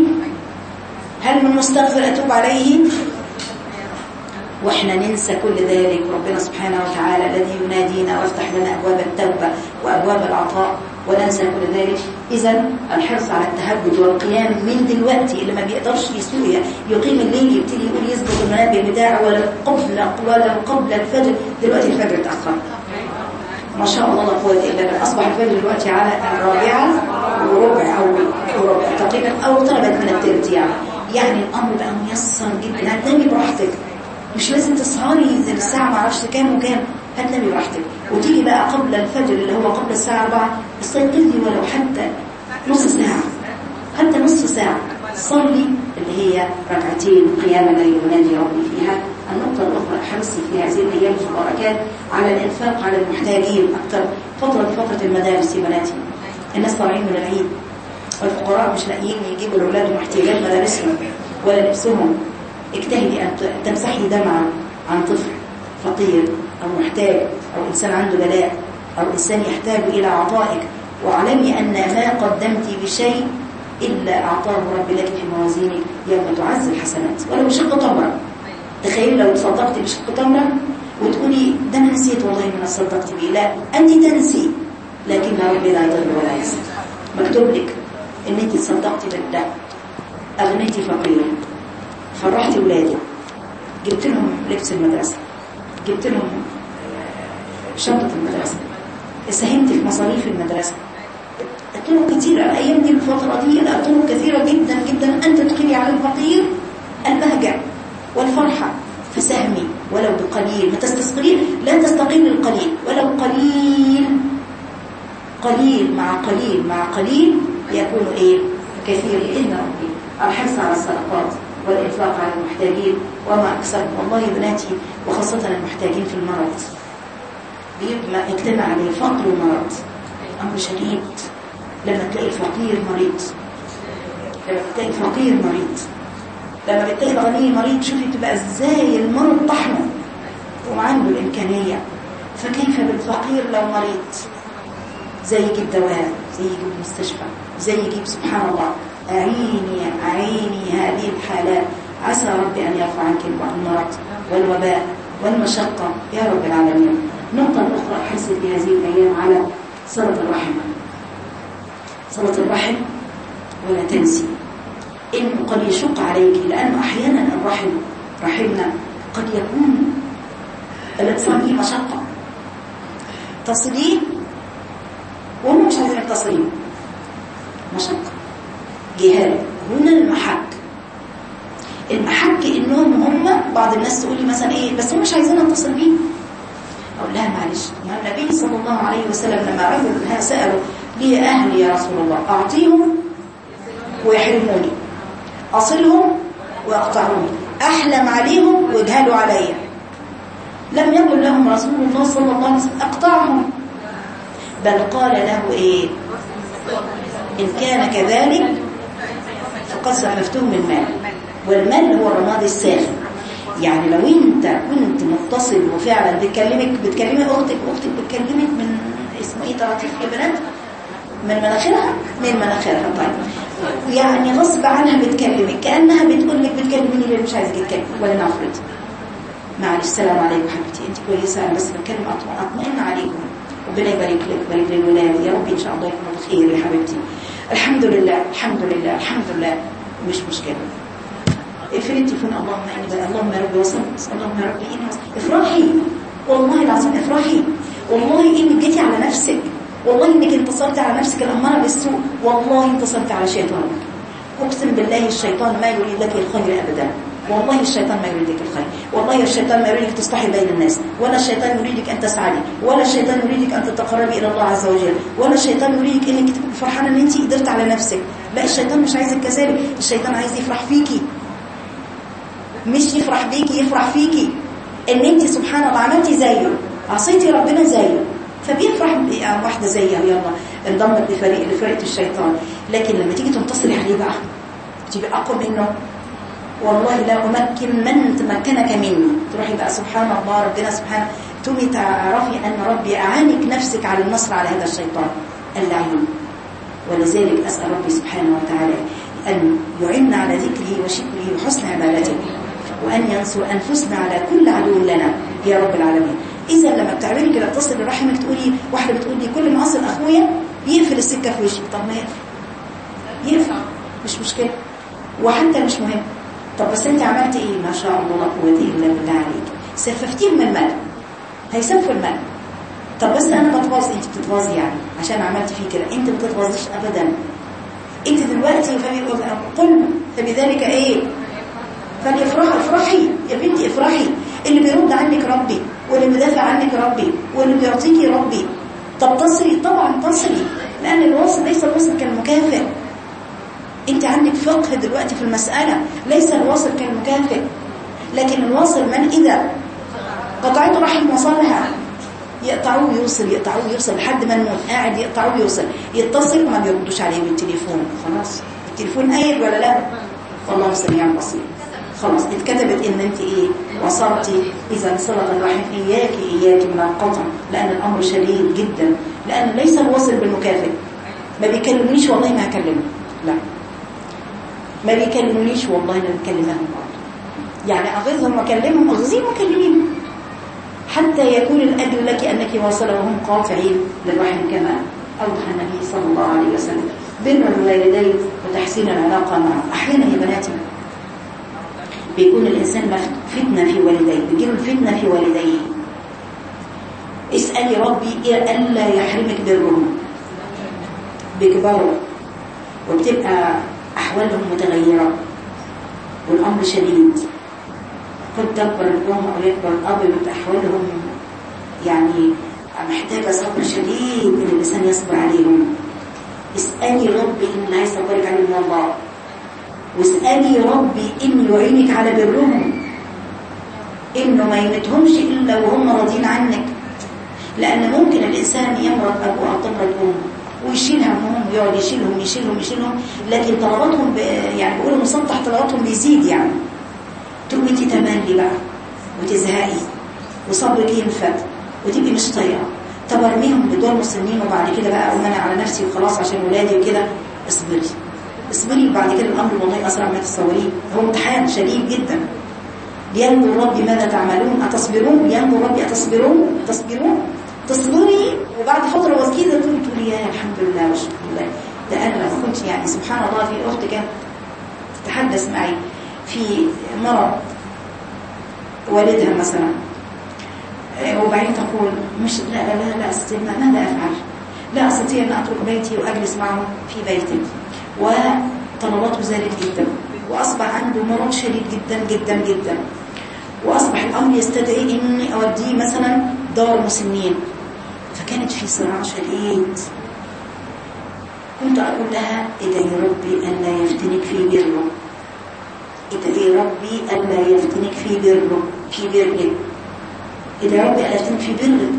هل من مستغفر أتوب عليه وإحنا ننسى كل ذلك. ربنا سبحانه وتعالى الذي ينادينا وافتح لنا أبواب التوبة وأبواب العطاء وننسى كل ذلك. إذا الحرص على التهجد والقيام من دلوقتي اللي ما بيقدرش يسوي يقيم الليل يبتدي يقول يظبط المنبه بتاعه ولا قبل ولا قبل الفجر. دلوقتي الفجر اتأخر. ما شاء الله لا قوة إلا بالله. أصبح الفجر دلوقتي على الرابعة وربع أو ربع تقريبا أو اقتربت من الثلث يعني يعني الأمر بقى ميسر جدا. هتنامي براحتك. مش لازم تسهري زي الساعة ما أعرفش كام وكام. هتنامي براحتك. وتيجي بقى قبل الفجر اللي هو قبل الساعة 4 استيقظي ولو حتى نص ساعة. حتى نص ساعة. صلي اللي هي ركعتين قيام الليل ونادي ربي فيها. النقطة الأخرى حرصي في هذه الأيام المباركات على الإنفاق على المحتاجين أكثر. فترة فترة المدارس يا بناتي. الناس طالعين من العيد والفقراء مش لاقيين يجيبوا لأولادهم احتياجات مدارسهم ولا لبسهم اجتهدي أن تمسحي دمعة عن طفل فقير أو محتاج أو إنسان عنده بلاء أو إنسان يحتاج إلى عطائك. واعلمي أن ما قدمت بشيء إلا أعطاه ربي لك في موازينك يوم تعز الحسنات. ولو بشق تمرة. تخيلي لو تصدقت بشق تمرة وتقولي ده أنا نسيت والله أنا صدقت بيه. لا أنت تنسي لكن ربي لا يضل ولا ينسى مكتوب لك إن أنت تصدقتي بالله أغنيتي فقير. فرحتي ولادي. جبت لهم لبس المدرسة. جبت لهم شنطة المدرسة. ساهمت في مصاريف المدرسة. طرق كثيرة. الأيام دي الفترة دي طرق كثيرة جدا جدا. أن تدخلي على الفقير البهجة والفرحة. فساهمي. ولو بقليل. ما تستصغرين لا تستقل القليل. ولو قليل. قليل مع قليل مع قليل. يكون إيه كثير إن ربي الحرص على الصدقات والإنفاق على المحتاجين وما أكثر. والله بناتي وخاصة المحتاجين في المرض. بيبقى يجتمع عليه فقر ومرض. أمر شديد. لما تلاقي فقير مريض. لما تلاقي فقير مريض. لما بتلاقي الغني مريض شوفي تبقى إزاي المرض طحنه وعنده الإمكانية. فكيف بالفقير لو مريض؟ زي يجيب دواء زي يجيب مستشفى. زي يجيب سبحان الله. أعيني أعيني هذه الحالات عسى ربي أن يرفع عنك المرض والوباء والمشقة. يا رب العالمين. النقطة الأخرى أحس في هذه الأيام على صلة الرحم. صلة الرحم ولا تنسي. إنه قد يشق عليك لأنه أحيانا الرحم رحمنا قد يكون الاتصال به مشقة تصلين وهم عايزين التصلين مشقة جهاد هنا المحك. المحك إنهم بعض الناس تقول لي مثلا إيه بس هم مش عايزين اتصل بيه أقول لها معلش النبي صلى الله عليه وسلم لما رجل سألوا لي أهلي يا رسول الله أعطيهم ويحرموني. أصلهم ويقطعوني أحلم عليهم ويجهلوا علي. لم يقل لهم رسول الله صلى الله عليه وسلم أقطعهم. بل قال له إيه؟ إن كان كذلك فقد زحفتهم المال. والمال هو الرماد الساخن يعني لو أنت كنت متصل وفعلا بتكلمك بتكلمي أختك أختك بتكلمك من اسمه إيه طراطيف بنات من مناخيرها؟ من مناخيرها طيب. يعني غصب عنها بتكلمك كأنها بتقول لك بتكلميني ليه مش عايزه تتكلم ولا نفرض معلش السلام عليكم حبيبتي. أنت كويسة؟ أنا بس بتكلم اطمئن عليكم. ربنا يبارك لك ويبارك للولاد. يا رب إن شاء الله يكونوا بخير يا حبيبتي. الحمد لله الحمد لله الحمد لله. مش مشكلة. اقفلي التليفون اللهم اني بقى اللهم يا رب وصلت اللهم يا رب اني وصلت افرحي والله العظيم افرحي والله إنك جيتي على نفسك. والله إنك انتصرت على نفسك الأمارة بالسوء. والله انتصرت على شيطانك. أقسم بالله الشيطان ما يريد لك الخير ابدا. والله الشيطان ما يريدك الخير. والله الشيطان ما يريدك تصلحي بين الناس. ولا الشيطان يريدك أن تسعدي ولا الشيطان يريدك أن تتقربي إلى الله عز وجل. ولا الشيطان يريدك أنك تبقي فرحانة أن أنت قدرت على نفسك. لا الشيطان مش عايزك كذلك الشيطان عايز يفرح فيكي. مش يفرح بيكي يفرح فيكي. إن أنت سبحان الله عملتي زيه. عصيتي ربنا زيه. فبيفرح واحدة زيها. يلا. انضمت لفريق لفرقة الشيطان. لكن لما تيجي تنتصري عليه بقى تبقى أقوى منه. والله لا أمكن من تمكنك مني. تروحي بقى سبحان الله ربنا سبحانه. تقومي تعرفي أن ربي أعانك نفسك على النصر على هذا الشيطان. اللعين ولذلك أسأل ربي سبحانه وتعالى أن يعن على ذكره وشكره وحسن عبادته وأن ينصر أنفسنا على كل عدو لنا يا رب العالمين. إذا لما بتعملي كده تصل لرحمك تقولي واحدة بتقول لي كل ما أصل أخويا بيقفل السكة في وشي. طب ما يقفل يقفل. مش مشكلة. وحتى مش مهم. طب بس انت عملت إيه؟ ما شاء الله لا قوه الا بالله عليك. سففتيهم المال هيسفوا المال طب بس أنا بتغاظ انت بتتغاظي يعني عشان عملت فيه كده. انت ما بتتغاظيش ابدا. انت دلوقتي قل فبذلك إيه؟ فليفرح افرحي. يا بنتي افرحي. اللي بيرد عنك ربي واللي بيدافع عنك ربي واللي بيعطيكي ربي. طب تصلي طبعا تصلي لأن الوصل ليس الوصل كالمكافئ. انت عندك فقه دلوقتي في المسألة ليس الواصل كالمكافئ لكن الواصل من إذا؟ قطعته رحم وصلها. يقطعوه يوصل يقطعوه يوصل لحد ما نموت قاعد يقطعوه يوصل يتصل وما بيردوش عليه بالتليفون. خلاص. التليفون قايل ولا لا؟ والله سميع بصير. خلاص. اتكتبت إن أنت إيه؟ وصلتي إذا صلة الرحم إياك إياك من القطع لأن الأمر شديد جدا. لأن ليس الوصل بالمكافئ. ما بيكلمنيش والله ما هكلمه. ما بيكلمونيش والله أنا بكلمهم برضه. يعني أغيظهم وأكلمهم أغزيهم وكلميهم حتى يكون الاجر لك أنك واصله وهم قاطعين للرحم كما أوضح النبي صلى الله عليه وسلم. بر الوالدين وتحسين العلاقة معهم أحيانا يا بناتي بيكون الإنسان فتنة في والديه بيجيله الفتنة في والديه. اسألي ربي ألا يحرمك برهم. بكبروا وبتبقى أحوالهم متغيرة والأمر شديد. قد تكبر الأم أو يكبر الأب بيبقى أحوالهم. يعني محتاجة صبر شديد إن الإنسان يصبر عليهم. اسألي ربي إن الله يصبرك عليهم الله واسألي ربي إن يعينك على برهم. إنه ما يمتهمش إلا وهم راضين عنك. لأن ممكن الإنسان يمرض أبوه أو تمرض أمه ويشيل همهم ويقعد يشيلهم يشيلهم يشيلهم. لكن طلباتهم. يعني بيقولوا مسطح طلباتهم بيزيد يعني. تقومي انت تملي بقى وتزهقي وصبرك ينفد وتبقي مش طايقة. طب ارميهم بدول مسنين وبعد كده بقى أقوم أنا على نفسي وخلاص عشان ولادي وكده. اصبري. اصبري. وبعد كده الأمر والله أسرع ما تتصوريه هو امتحان شديد جدا. لينظر ربي ماذا تعملون؟ أتصبرون؟ لينظر ربي أتصبرون؟ تصبرون تصبري وبعد فترة وكيدة تقولي تقولي يا الحمد لله والشكر لله. ده أنا كنت يعني سبحان الله في أخت كانت تتحدث معي في مرض والدها مثلا. وبعدين تقول مش لا لا لا, أستطيع ماذا أفعل؟ لا أستطيع أن أترك بيتي وأجلس معه في بيتي. وطلباته زادت جدا. وأصبح عنده مرض شديد جدا جدا جدا. وأصبح الأمر يستدعي إني أوديه مثلا دار مسنين فكانت في صراع شديد. كنت أقول لها ادعي ربي أن لا يفتنك في بره. ادعي ربي أن لا يفتنك في بره في بره. ادعي ربي أن لا يفتنك في بره.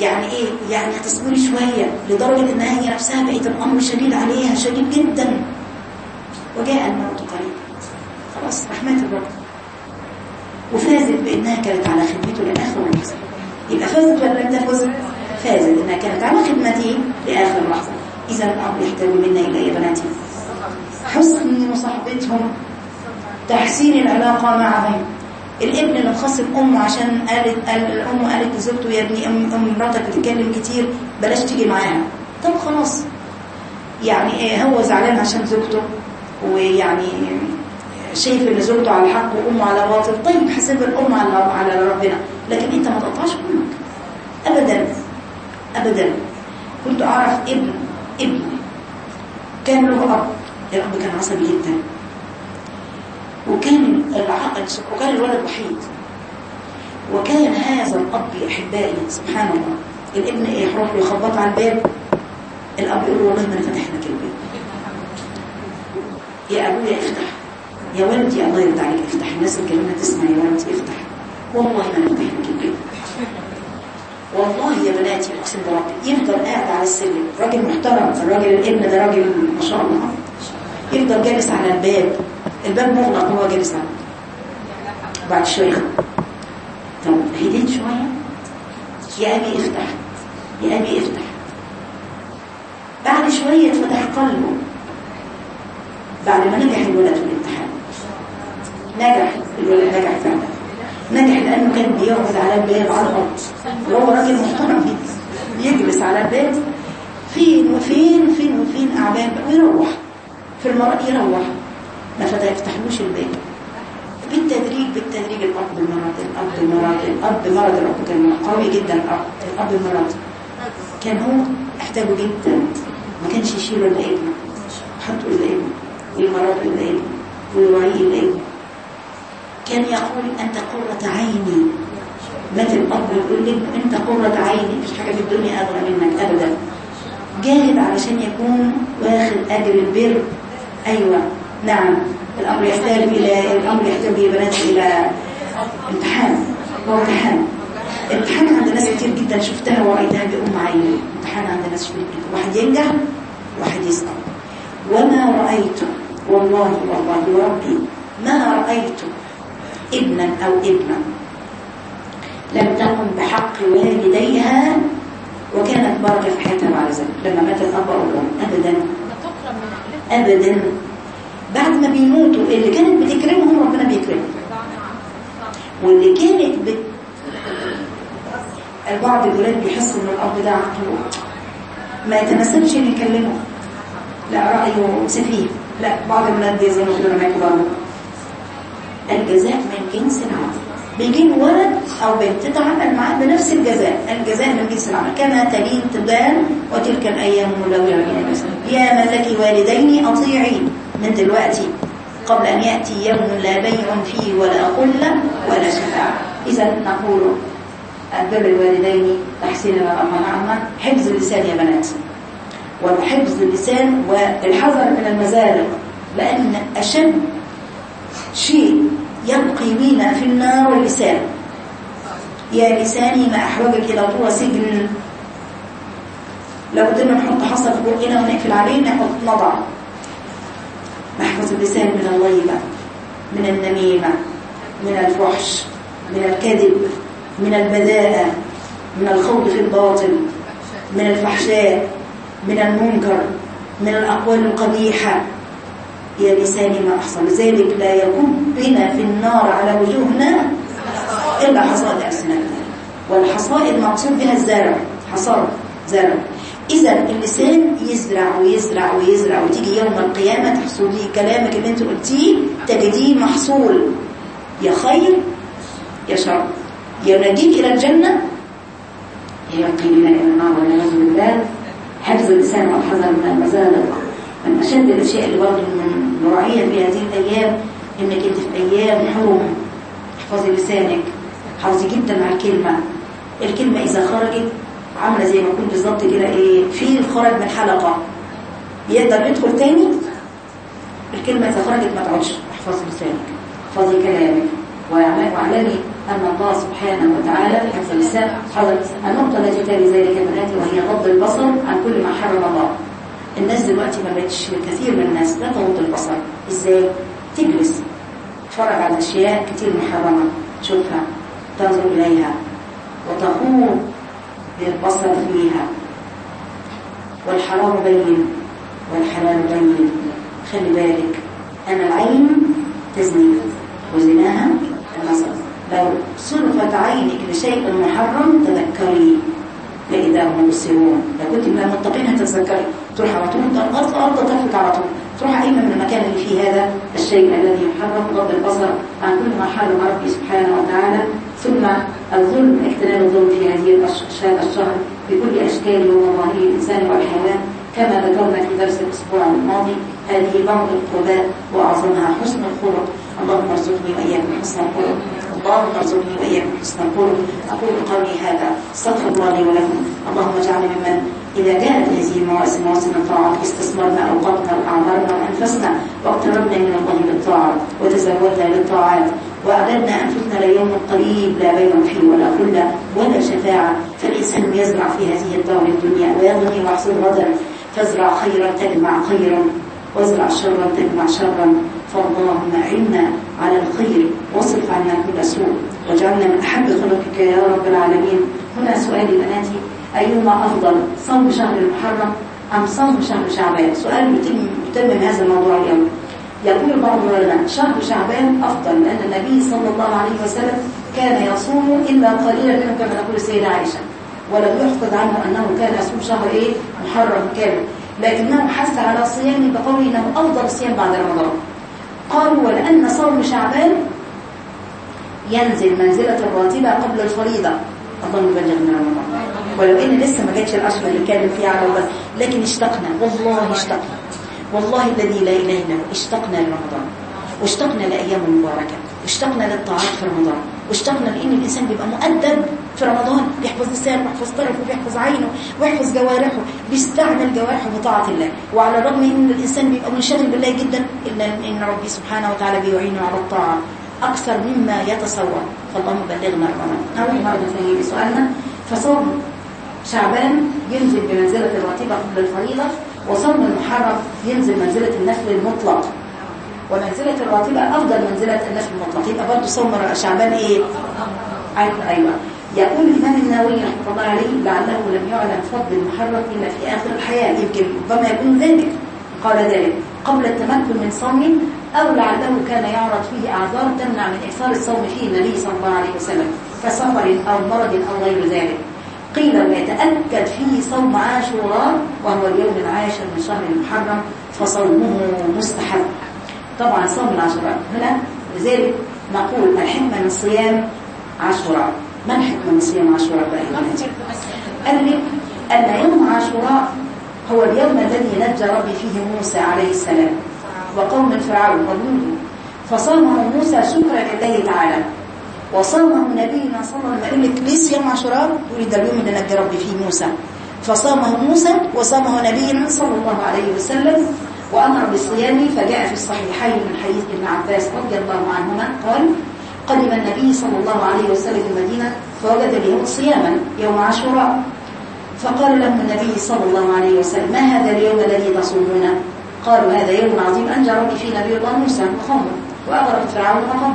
يعني إيه؟ يعني هتصبري شوية لدرجة انها هي نفسها بقيت الأمر شديد عليها شديد جدا. وجاء الموت قريب. خلاص رحمة الرب وفازت بإنها كانت على خدمته لاخر لحظة يبقى فازت ولا لم تفز فازت انها كانت على خدمته لآخر لحظة. إذا الأمر يحتاج منا إلى يا بناتي؟ حسن مصاحبتهم. تحسين العلاقة معهم الابن اللي مخصب امه عشان قالت قال الأم قالت لزوجته يا ابني ام مراتك بتتكلم كتير بلاش تيجي معاها طب خلاص. يعني إيه هو زعلان عشان زوجته ويعني شايف إن زوجته على حق وأمه على باطل. طيب حسب الأم على على ربنا. لكن انت ما تقطعش أمك ابدا. ابدا. كنت أعرف ابن ابن. كان له أب. الاب كان عصبي جدا. وكان العقل وكان الولد وحيد. وكان هذا الأب يا أحبائي سبحان الله. الابن يروح يخبط على الباب. الأب يقول له والله ما أنا فاتح لك الباب. يا أبويا افتح. يا ولدي الله يرضى عليك افتح. الناس الكلمة تسمع يا ولدي افتح. والله ما الباب والله يا بناتي أقسم بربي يفضل قاعد على السلم راجل محترم الراجل الابن ده راجل ما شاء الله. يفضل جالس على الباب الباب مغلق وهو جالس عليه بعد شوية. طب هديت شوية؟ يا أبي افتح يا أبي افتح. بعد شوية اتفتح قلبه. بعد ما نجح الولد في الامتحان. نجح الولد نجح فعلا. نجح لأنه كان بيقعد على الباب على الأرض وهو راجل محترم جدا. يجلس على الباب. فين وفين فين وفين أعباب؟ ويروح. في المرأة يروح. ما يفتحلوش الباب. بالتدريج بالتدريج الأب مرض الأب مرض الأب مرض الأب. كان قوي جدا الأب. الأب كان هو أحتاجه جدا. ما كانش يشيله إلا ابنه حطه إلا ابنه والمرض إلا ابنه والوعي إلا ابنه كان يقول أنت قرة عيني. مات الأب يقول لابنه أنت قرة عيني مفيش حاجة في الدنيا أغلى منك أبدا. جاهد علشان يكون واخد أجر البر. أيوة نعم. الأمر يحتاج إلى الأمر يحتاج يا بنات إلى امتحان. هو امتحان. الامتحان عند ناس كتير جدا شفتها ورأيتها بأم عيني. امتحان عند ناس كتير جدا واحد ينجح واحد يسقط. وما رأيت والله والله وربي ما رأيت ابنا أو ابنا لم تقم بحق والديها وكانت بركة في حياتها بعد ذلك. لما مات الأب أو الأم. أبدا. أبدا. بعد ما بيموتوا اللي كانت بتكرمهم ربنا بيكرمهم. واللي كانت بت... بعض الولاد بيحسوا إن الأب ده عقله. ما يتناسبش ان يكلمه. لا رأيه سفيه. لا بعض الولاد قلنا معاكم برضه الجزاء من جنس العمل. بيجي ولد أو بنت تتعامل معاه بنفس الجزاء. الجزاء من جنس العمل. كما تلين تبان وتلك بين الناس يا من لك والدين اطيعي من دلوقتي قبل أن يأتي يوم لا بيع فيه ولا قلة ولا شفاعة. إذا نقول البر الوالدين تحسين الأمر حفظ اللسان يا بنات. وحفظ اللسان والحذر من المزارق. لأن أشد شيء يبقي بينا في النار اللسان يا لساني ما أحوجك إلى طوى سجن لو قدرنا نحط حصى في بقنا ونقفل عليه نحط نضع. نحفظ اللسان من الغيبة من النميمة من الفحش من الكذب من البذاءة من الخوض في الباطل من الفحشاء من المنكر من الأقوال القبيحة. يا لساني ما أحصل لذلك لا يكون بنا في النار على وجوهنا إلا حصائد ألسنتنا والحصائد مقصود بها الزرع. حصاد زرع. إذا اللسان يزرع ويزرع ويزرع وتيجي يوم القيامة تحصلي كلامك اللي انت قلتيه تجديه محصول. يا خير يا شر. يناديك إلى الجنة يلقي بنا إلى النار. والعياذ بالله. حفظ اللسان والحذر من المزالق من أشد الأشياء اللي برضه نوعية في هذه الأيام إنك أنت في أيام حرم احفظي لسانك. حافظي جدا على الكلمة. الكلمة إذا خرجت عاملة زي ما يكون بالظبط كده إيه في خرج من حلقة. يقدر يدخل تاني؟ الكلمة إذا خرجت ما تقعدش. احفظي لسانك. احفظي كلامك. واعلمي أن الله سبحانه وتعالى حفظ اللسان حضر النقطة التي تلي ذلك بناتي وهي غض البصر عن كل ما حرم الله. الناس دلوقتي ما بقتش كثير من الناس لا تغض البصر. إزاي؟ تجلس. تتفرج على أشياء كتير محرمة. تشوفها تنظر إليها. وتخوض بالبصر فيها. والحرام بين. والحلال بين. خلي بالك. أنا العين تزني. وزناها النظر لو صرفت عينك لشيء محرم تذكري. فإذا هم مبصرون. لو كنت من المتقين هتتذكري. تروح على طول. الأرض أرض تلفت على طول. تروح أيمن من المكان اللي فيه هذا الشيء الذي يحرم غض البصر عن كل ما حرم ربي سبحانه وتعالى. ثم الظلم احتلال الظلم في هذه الشهر بكل أشكاله ومظاهر الإنسان والحيوان. كما ذكرنا في درس الأسبوع الماضي هذه بعض القربات وأعظمها حسن الخلق. اللهم ارزقني وإياكم حسن الخلق. اللهم ارزقني وإياكم حسن الخلق. أقول قولي هذا. استغفر الله لي ولكم. اللهم اجعلني ممن إذا كانت هذه المواسم مواسم الطاعات استثمرنا أوقاتنا وأعمارنا وأنفسنا واقتربنا من الله بالطاعات وتزودنا للطاعات وأعددنا أنفسنا ليوم قريب لا بيع فيه ولا خلة ولا شفاعة. فالإنسان يزرع في هذه الدار الدنيا ويغني ويحصل غدا فازرع خيرا تجمع خيرا. وازرع شرا تجمع شرا. فاللهم أعنا على الخير. واصرف عنا كل سوء. واجعلنا من أحب خلقك يا رب العالمين. هنا سؤالي بناتي أيهما أفضل؟ صوم شهر المحرم أم صوم شهر شعبان؟ سؤال يتمم هذا الموضوع اليوم. يقول بعض العلماء شهر شعبان أفضل لأن النبي صلى الله عليه وسلم كان يصوم إلا قليلا منه كما تقول السيدة عائشة. ولم يحفظ عنه أنه كان يصوم شهر إيه؟ محرم كامل. لكنه حث على صيامه بقوله إنه أفضل الصيام بعد رمضان. قالوا ولأن صوم شعبان ينزل منزلة الراتبة قبل الفريضة. اللهم بلغنا رمضان. ولو إن لسه ما جاتش الأشهر اللي كان فيها على بس لكن اشتقنا. والله اشتقنا. والله الذي لا إله إلا هو. اشتقنا لرمضان. واشتقنا لأيام مباركة. واشتقنا للطاعات في رمضان. واشتقنا لإن الإنسان بيبقى مؤدب في رمضان. بيحفظ لسانه ويحفظ طرفه وبيحفظ عينه ويحفظ جوارحه بيستعمل جوارحه بطاعة الله. وعلى الرغم إن الإنسان بيبقى منشغل بالله جدا الا إن ربي سبحانه وتعالى بيعينه على الطاعة أكثر مما يتصور. فاللهم بلغنا رمضان. نعود مرة ثانية بسؤالنا فصوم. شعبان ينزل بمنزلة الراتبة قبل الفريضة وصوم المحرم ينزل منزلة النفل المطلق. ومنزلة الراتبة أفضل منزلة النفل المطلق. يبقى برضه صوم شعبان إيه؟ أيوة يقول الإمام النووي رحمة الله عليه لعله لم يعلم فضل المحرم إلا في آخر الحياة. يمكن ربما يكون ذلك. قال ذلك. قبل التمكن من صومه أو لعله كان يعرض فيه أعذار تمنع من إكثار الصوم فيه النبي صلى الله عليه وسلم كسفر أو مرض أو غير ذلك. قيل ويتأكد فيه صوم عاشوراء وهو اليوم العاشر من شهر المحرم فصومه مستحب. طبعا صوم العاشوراء. هنا لذلك نقول الحكمة من صيام عاشوراء. ما الحكمة من صيام عاشوراء بقى؟ قال لك أن يوم عاشوراء هو اليوم الذي نجى ربي فيه موسى عليه السلام وقوم فرعون وجنوده فصامه موسى شكرا لله تعالى. وصامه نبينا صلى الله عليه وسلم ليه صيام عاشوراء ده اليوم اللي نجى ربي فيه موسى. فصامه موسى وصامه نبينا صلى الله عليه وسلم وأمر بالصيام فجاء في الصحيحين من حديث ابن عباس رضي الله عنهما قال قدم النبي صلى الله عليه وسلم المدينة فوجد اليوم صياما يوم عاشوراء. فقال لهم النبي صلى الله عليه وسلم ما هذا اليوم الذي تصومونه؟ قالوا هذا يوم عظيم أنجى ربي فيه نبي الله موسى وقومه وأغرق فرعون وقومه.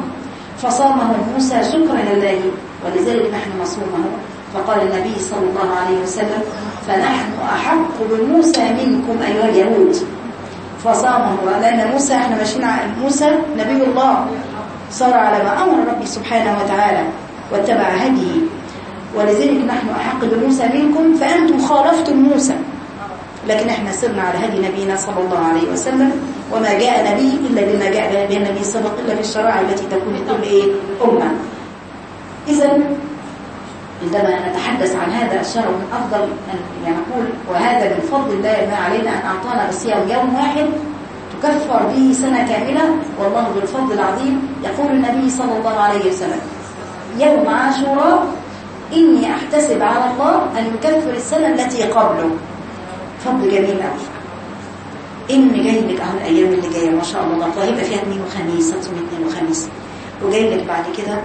فصامه موسى شكرا لله ولذلك نحن نصومه فقال النبي صلى الله عليه وسلم فنحن أحق بموسى منكم أيها اليهود. فصامه لأن موسى إحنا ماشيين على موسى نبي الله. صار على ما أمر ربي سبحانه وتعالى واتبع هديه. ولذلك نحن أحق بموسى منكم فأنتم خالفتم موسى. لكن إحنا سرنا على هدي نبينا صلى الله عليه وسلم وما جاء نبي إلا بما جاء به النبي سبق إلا بالشرائع التي تكون لكل إيه؟ أمة إذا عندما نتحدث عن هذا الشهر من أفضل أن نقول وهذا من فضل الله ما علينا أن أعطانا بصيام يوم واحد تكفر به سنة كاملة والله ذو الفضل العظيم يقول النبي صلى الله عليه وسلم يوم عاشوراء إني أحتسب على الله أن يكفر السنة التي قبله فضل جميل قوي إن جاي لك أهو الأيام اللي جاية ما شاء الله. الله هيبقى فيها اثنين وخميس هتصومي اثنين وخميس. وجاي لك بعد كده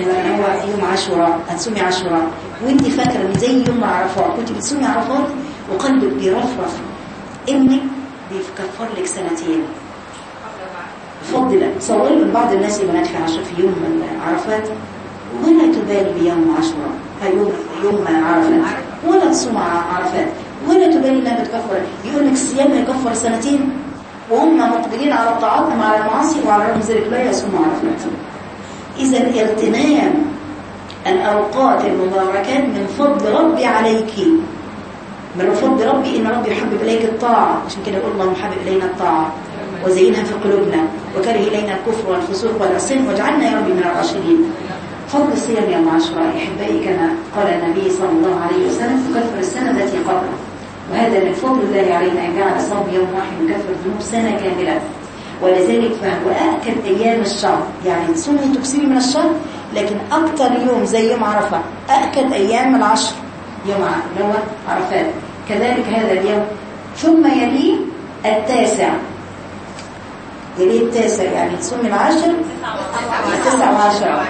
اللي هو يوم عاشوراء هتصومي عاشوراء. وانت فاكرة إن زي يوم عرفات كنت بتصومي عرفات وقلبك بيرفرف ابنك بيكفر لك سنتين. بفضل صوري من بعض الناس بنات في عشر في يوم من عرفات. ولا تبالي بيوم عاشوراء. يوم يوم عرفات. ولا تصوم عرفات. ولا تبالي إنها بتكفر؟ يقول لك الصيام هيكفر سنتين. وهم مقبلين على الطاعات مع المعاصي وعلى ذلك لا يصوموا عرفات اذا اغتنام الأوقات المباركات من فضل ربي عليك. من فضل ربي إن ربي يحبب إليك الطاعة. عشان كده يقول اللهم حبب إلينا الطاعة وزينها في قلوبنا وكره إلينا الكفر والفسوق والعصيان واجعلنا يا ربي من الراشدين. فضل صيام يوم عاشوراء أحبائي كما قال النبي صلى الله عليه وسلم تكفر السنة التي قبله وهذا من فضل الله علينا إن جعل صوم يوم واحد يكفر ذنوب سنة كاملة. ولذلك فهو اكد أيام الشهر. يعني تصومي تكسري من الشهر لكن أكثر يوم زي يوم عرفة أكد أيام العشر. يوم اللي هو عرفات. كذلك هذا اليوم. ثم يليه التاسع. يليه التاسع يعني تصوم العاشر التاسع وعشر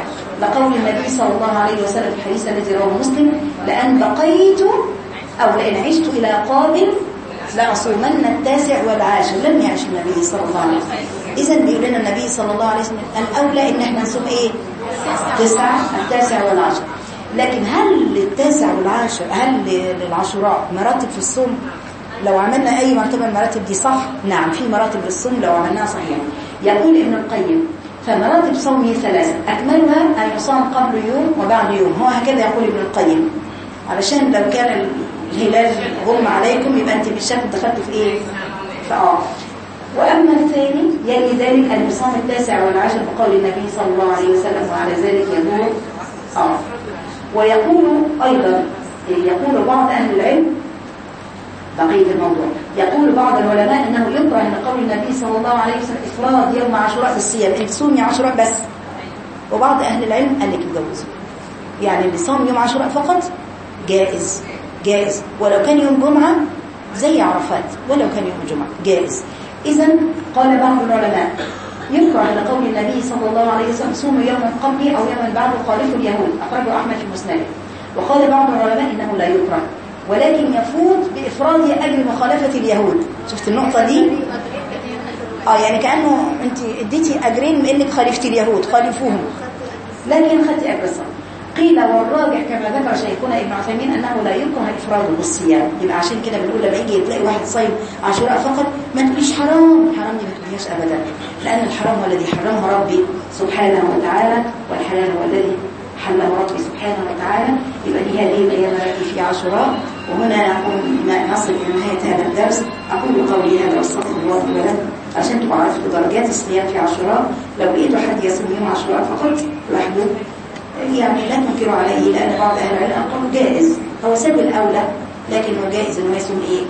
لقول النبي صلى الله عليه وسلم في الحديث الذي رواه مسلم لأن بقيت أو لأن عشت إلى قابل لأصومن التاسع والعاشر. لم يعش النبي صلى الله عليه وسلم. إذا بيقول لنا النبي صلى الله عليه وسلم الأولى إن إحنا نصوم إيه؟ تسعة التاسع والعاشر. لكن هل للتاسع والعاشر هل للعاشوراء مراتب في الصوم؟ لو عملنا أي مرتبة من المراتب دي صح؟ نعم في مراتب للصوم لو عملناها صحيح يقول ابن القيم فمراتب صومه ثلاثة أكملها أن يصام قبل يوم وبعد يوم. هو هكذا يقول ابن القيم. علشان لو كان الهلال غم عليكم يبقى أنت بالشك دخلت في إيه؟ فآه وأما الثاني يلي ذلك أن يصام التاسع والعاشر بقول النبي صلى الله عليه وسلم وعلى ذلك يقول آه. ويقول أيضا يقول بعض أهل العلم بقية الموضوع يقول بعض العلماء أنه يكره أن قول النبي صلى الله عليه وسلم إفراد يوم عاشوراء بالصيام أنت تصومي عاشوراء بس. وبعض أهل العلم قال لك يجوزوا يعني اللي صام يوم عاشوراء فقط جائز. جائز. ولو كان يوم جمعة زي عرفات. ولو كان يوم جمعة جائز. إذا قال بعض العلماء يكره لقول النبي صلى الله عليه وسلم صوموا يوما قبلي أو يوما بعد خالفوا اليهود. أخرجه أحمد في مسنده. وقال بعض العلماء إنه لا يكره. ولكن يفوت بإفراد أجل مخالفة اليهود. شفت النقطة دي؟ آه يعني كأنه أنت اديتي أجرين من إنك خالفتي اليهود. خالفوهم. لكن خدتي أجر الصلاة قيل والراجح كما ذكر شيخنا ابن عثيمين أنه لا يكره إفراده بالصيام يبقى عشان كده بنقول لما يجي تلاقي واحد صايم عاشوراء فقط ما تقوليش حرام حرام دي ما تقوليهاش أبدا. لأن الحرام هو الذي حرمه ربي سبحانه وتعالى والحلال هو الذي حله ربي سبحانه وتعالى. يبقى دي هذه الأيام التي في عاشوراء. وهنا نقول نصل إلى نهاية هذا الدرس. أقول قولي هذا وأستغفر الله لي عشان تبقوا عارفين درجات الصيام في عاشوراء لو لقيتوا حد يصوم يوم عاشوراء فقط لوحده يعني لا تنكروا عليه لأن بعض أهل العلم قالوا جائز هو سبب الأولى لكنه جائز أنه يصوم إيه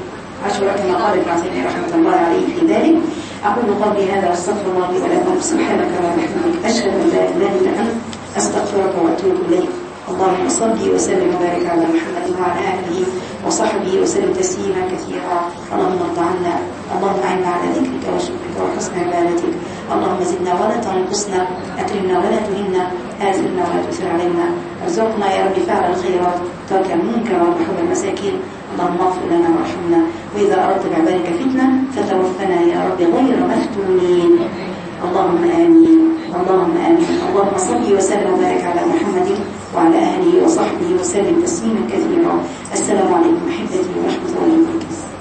عاشوراء كما قال ابن عثيمين رحمة الله عليه في ذلك. أقول قولي هذا واستغفر الله لي ولكم. سبحانك وبحمدك أشهد أن لا إله إلا أنت أستغفرك وأتوب إليك. اللهم صل وسلم وبارك على محمد وعلى آله وصحبه وسلم تسليما كثيرا. اللهم ارض عنا اللهم أعنا على ذكرك وشكرك وحسن عبادتك. اللهم زدنا ولا تنقصنا أكرمنا ولا تهنا آثرنا ولا تؤثر علينا. ارزقنا يا رب فعل الخيرات ترك المنكر وحب المساكين. اللهم اغفر لنا وارحمنا. وإذا أردت بعبادك فتنة فتوفنا يا رب غير مفتونين. اللهم آمين. اللهم آمين. اللهم صل وسلم وبارك على محمد وعلى أهله وصحبه وسلم تسليما كثيرا. السلام عليكم أحبتي ورحمة الله وبركاته.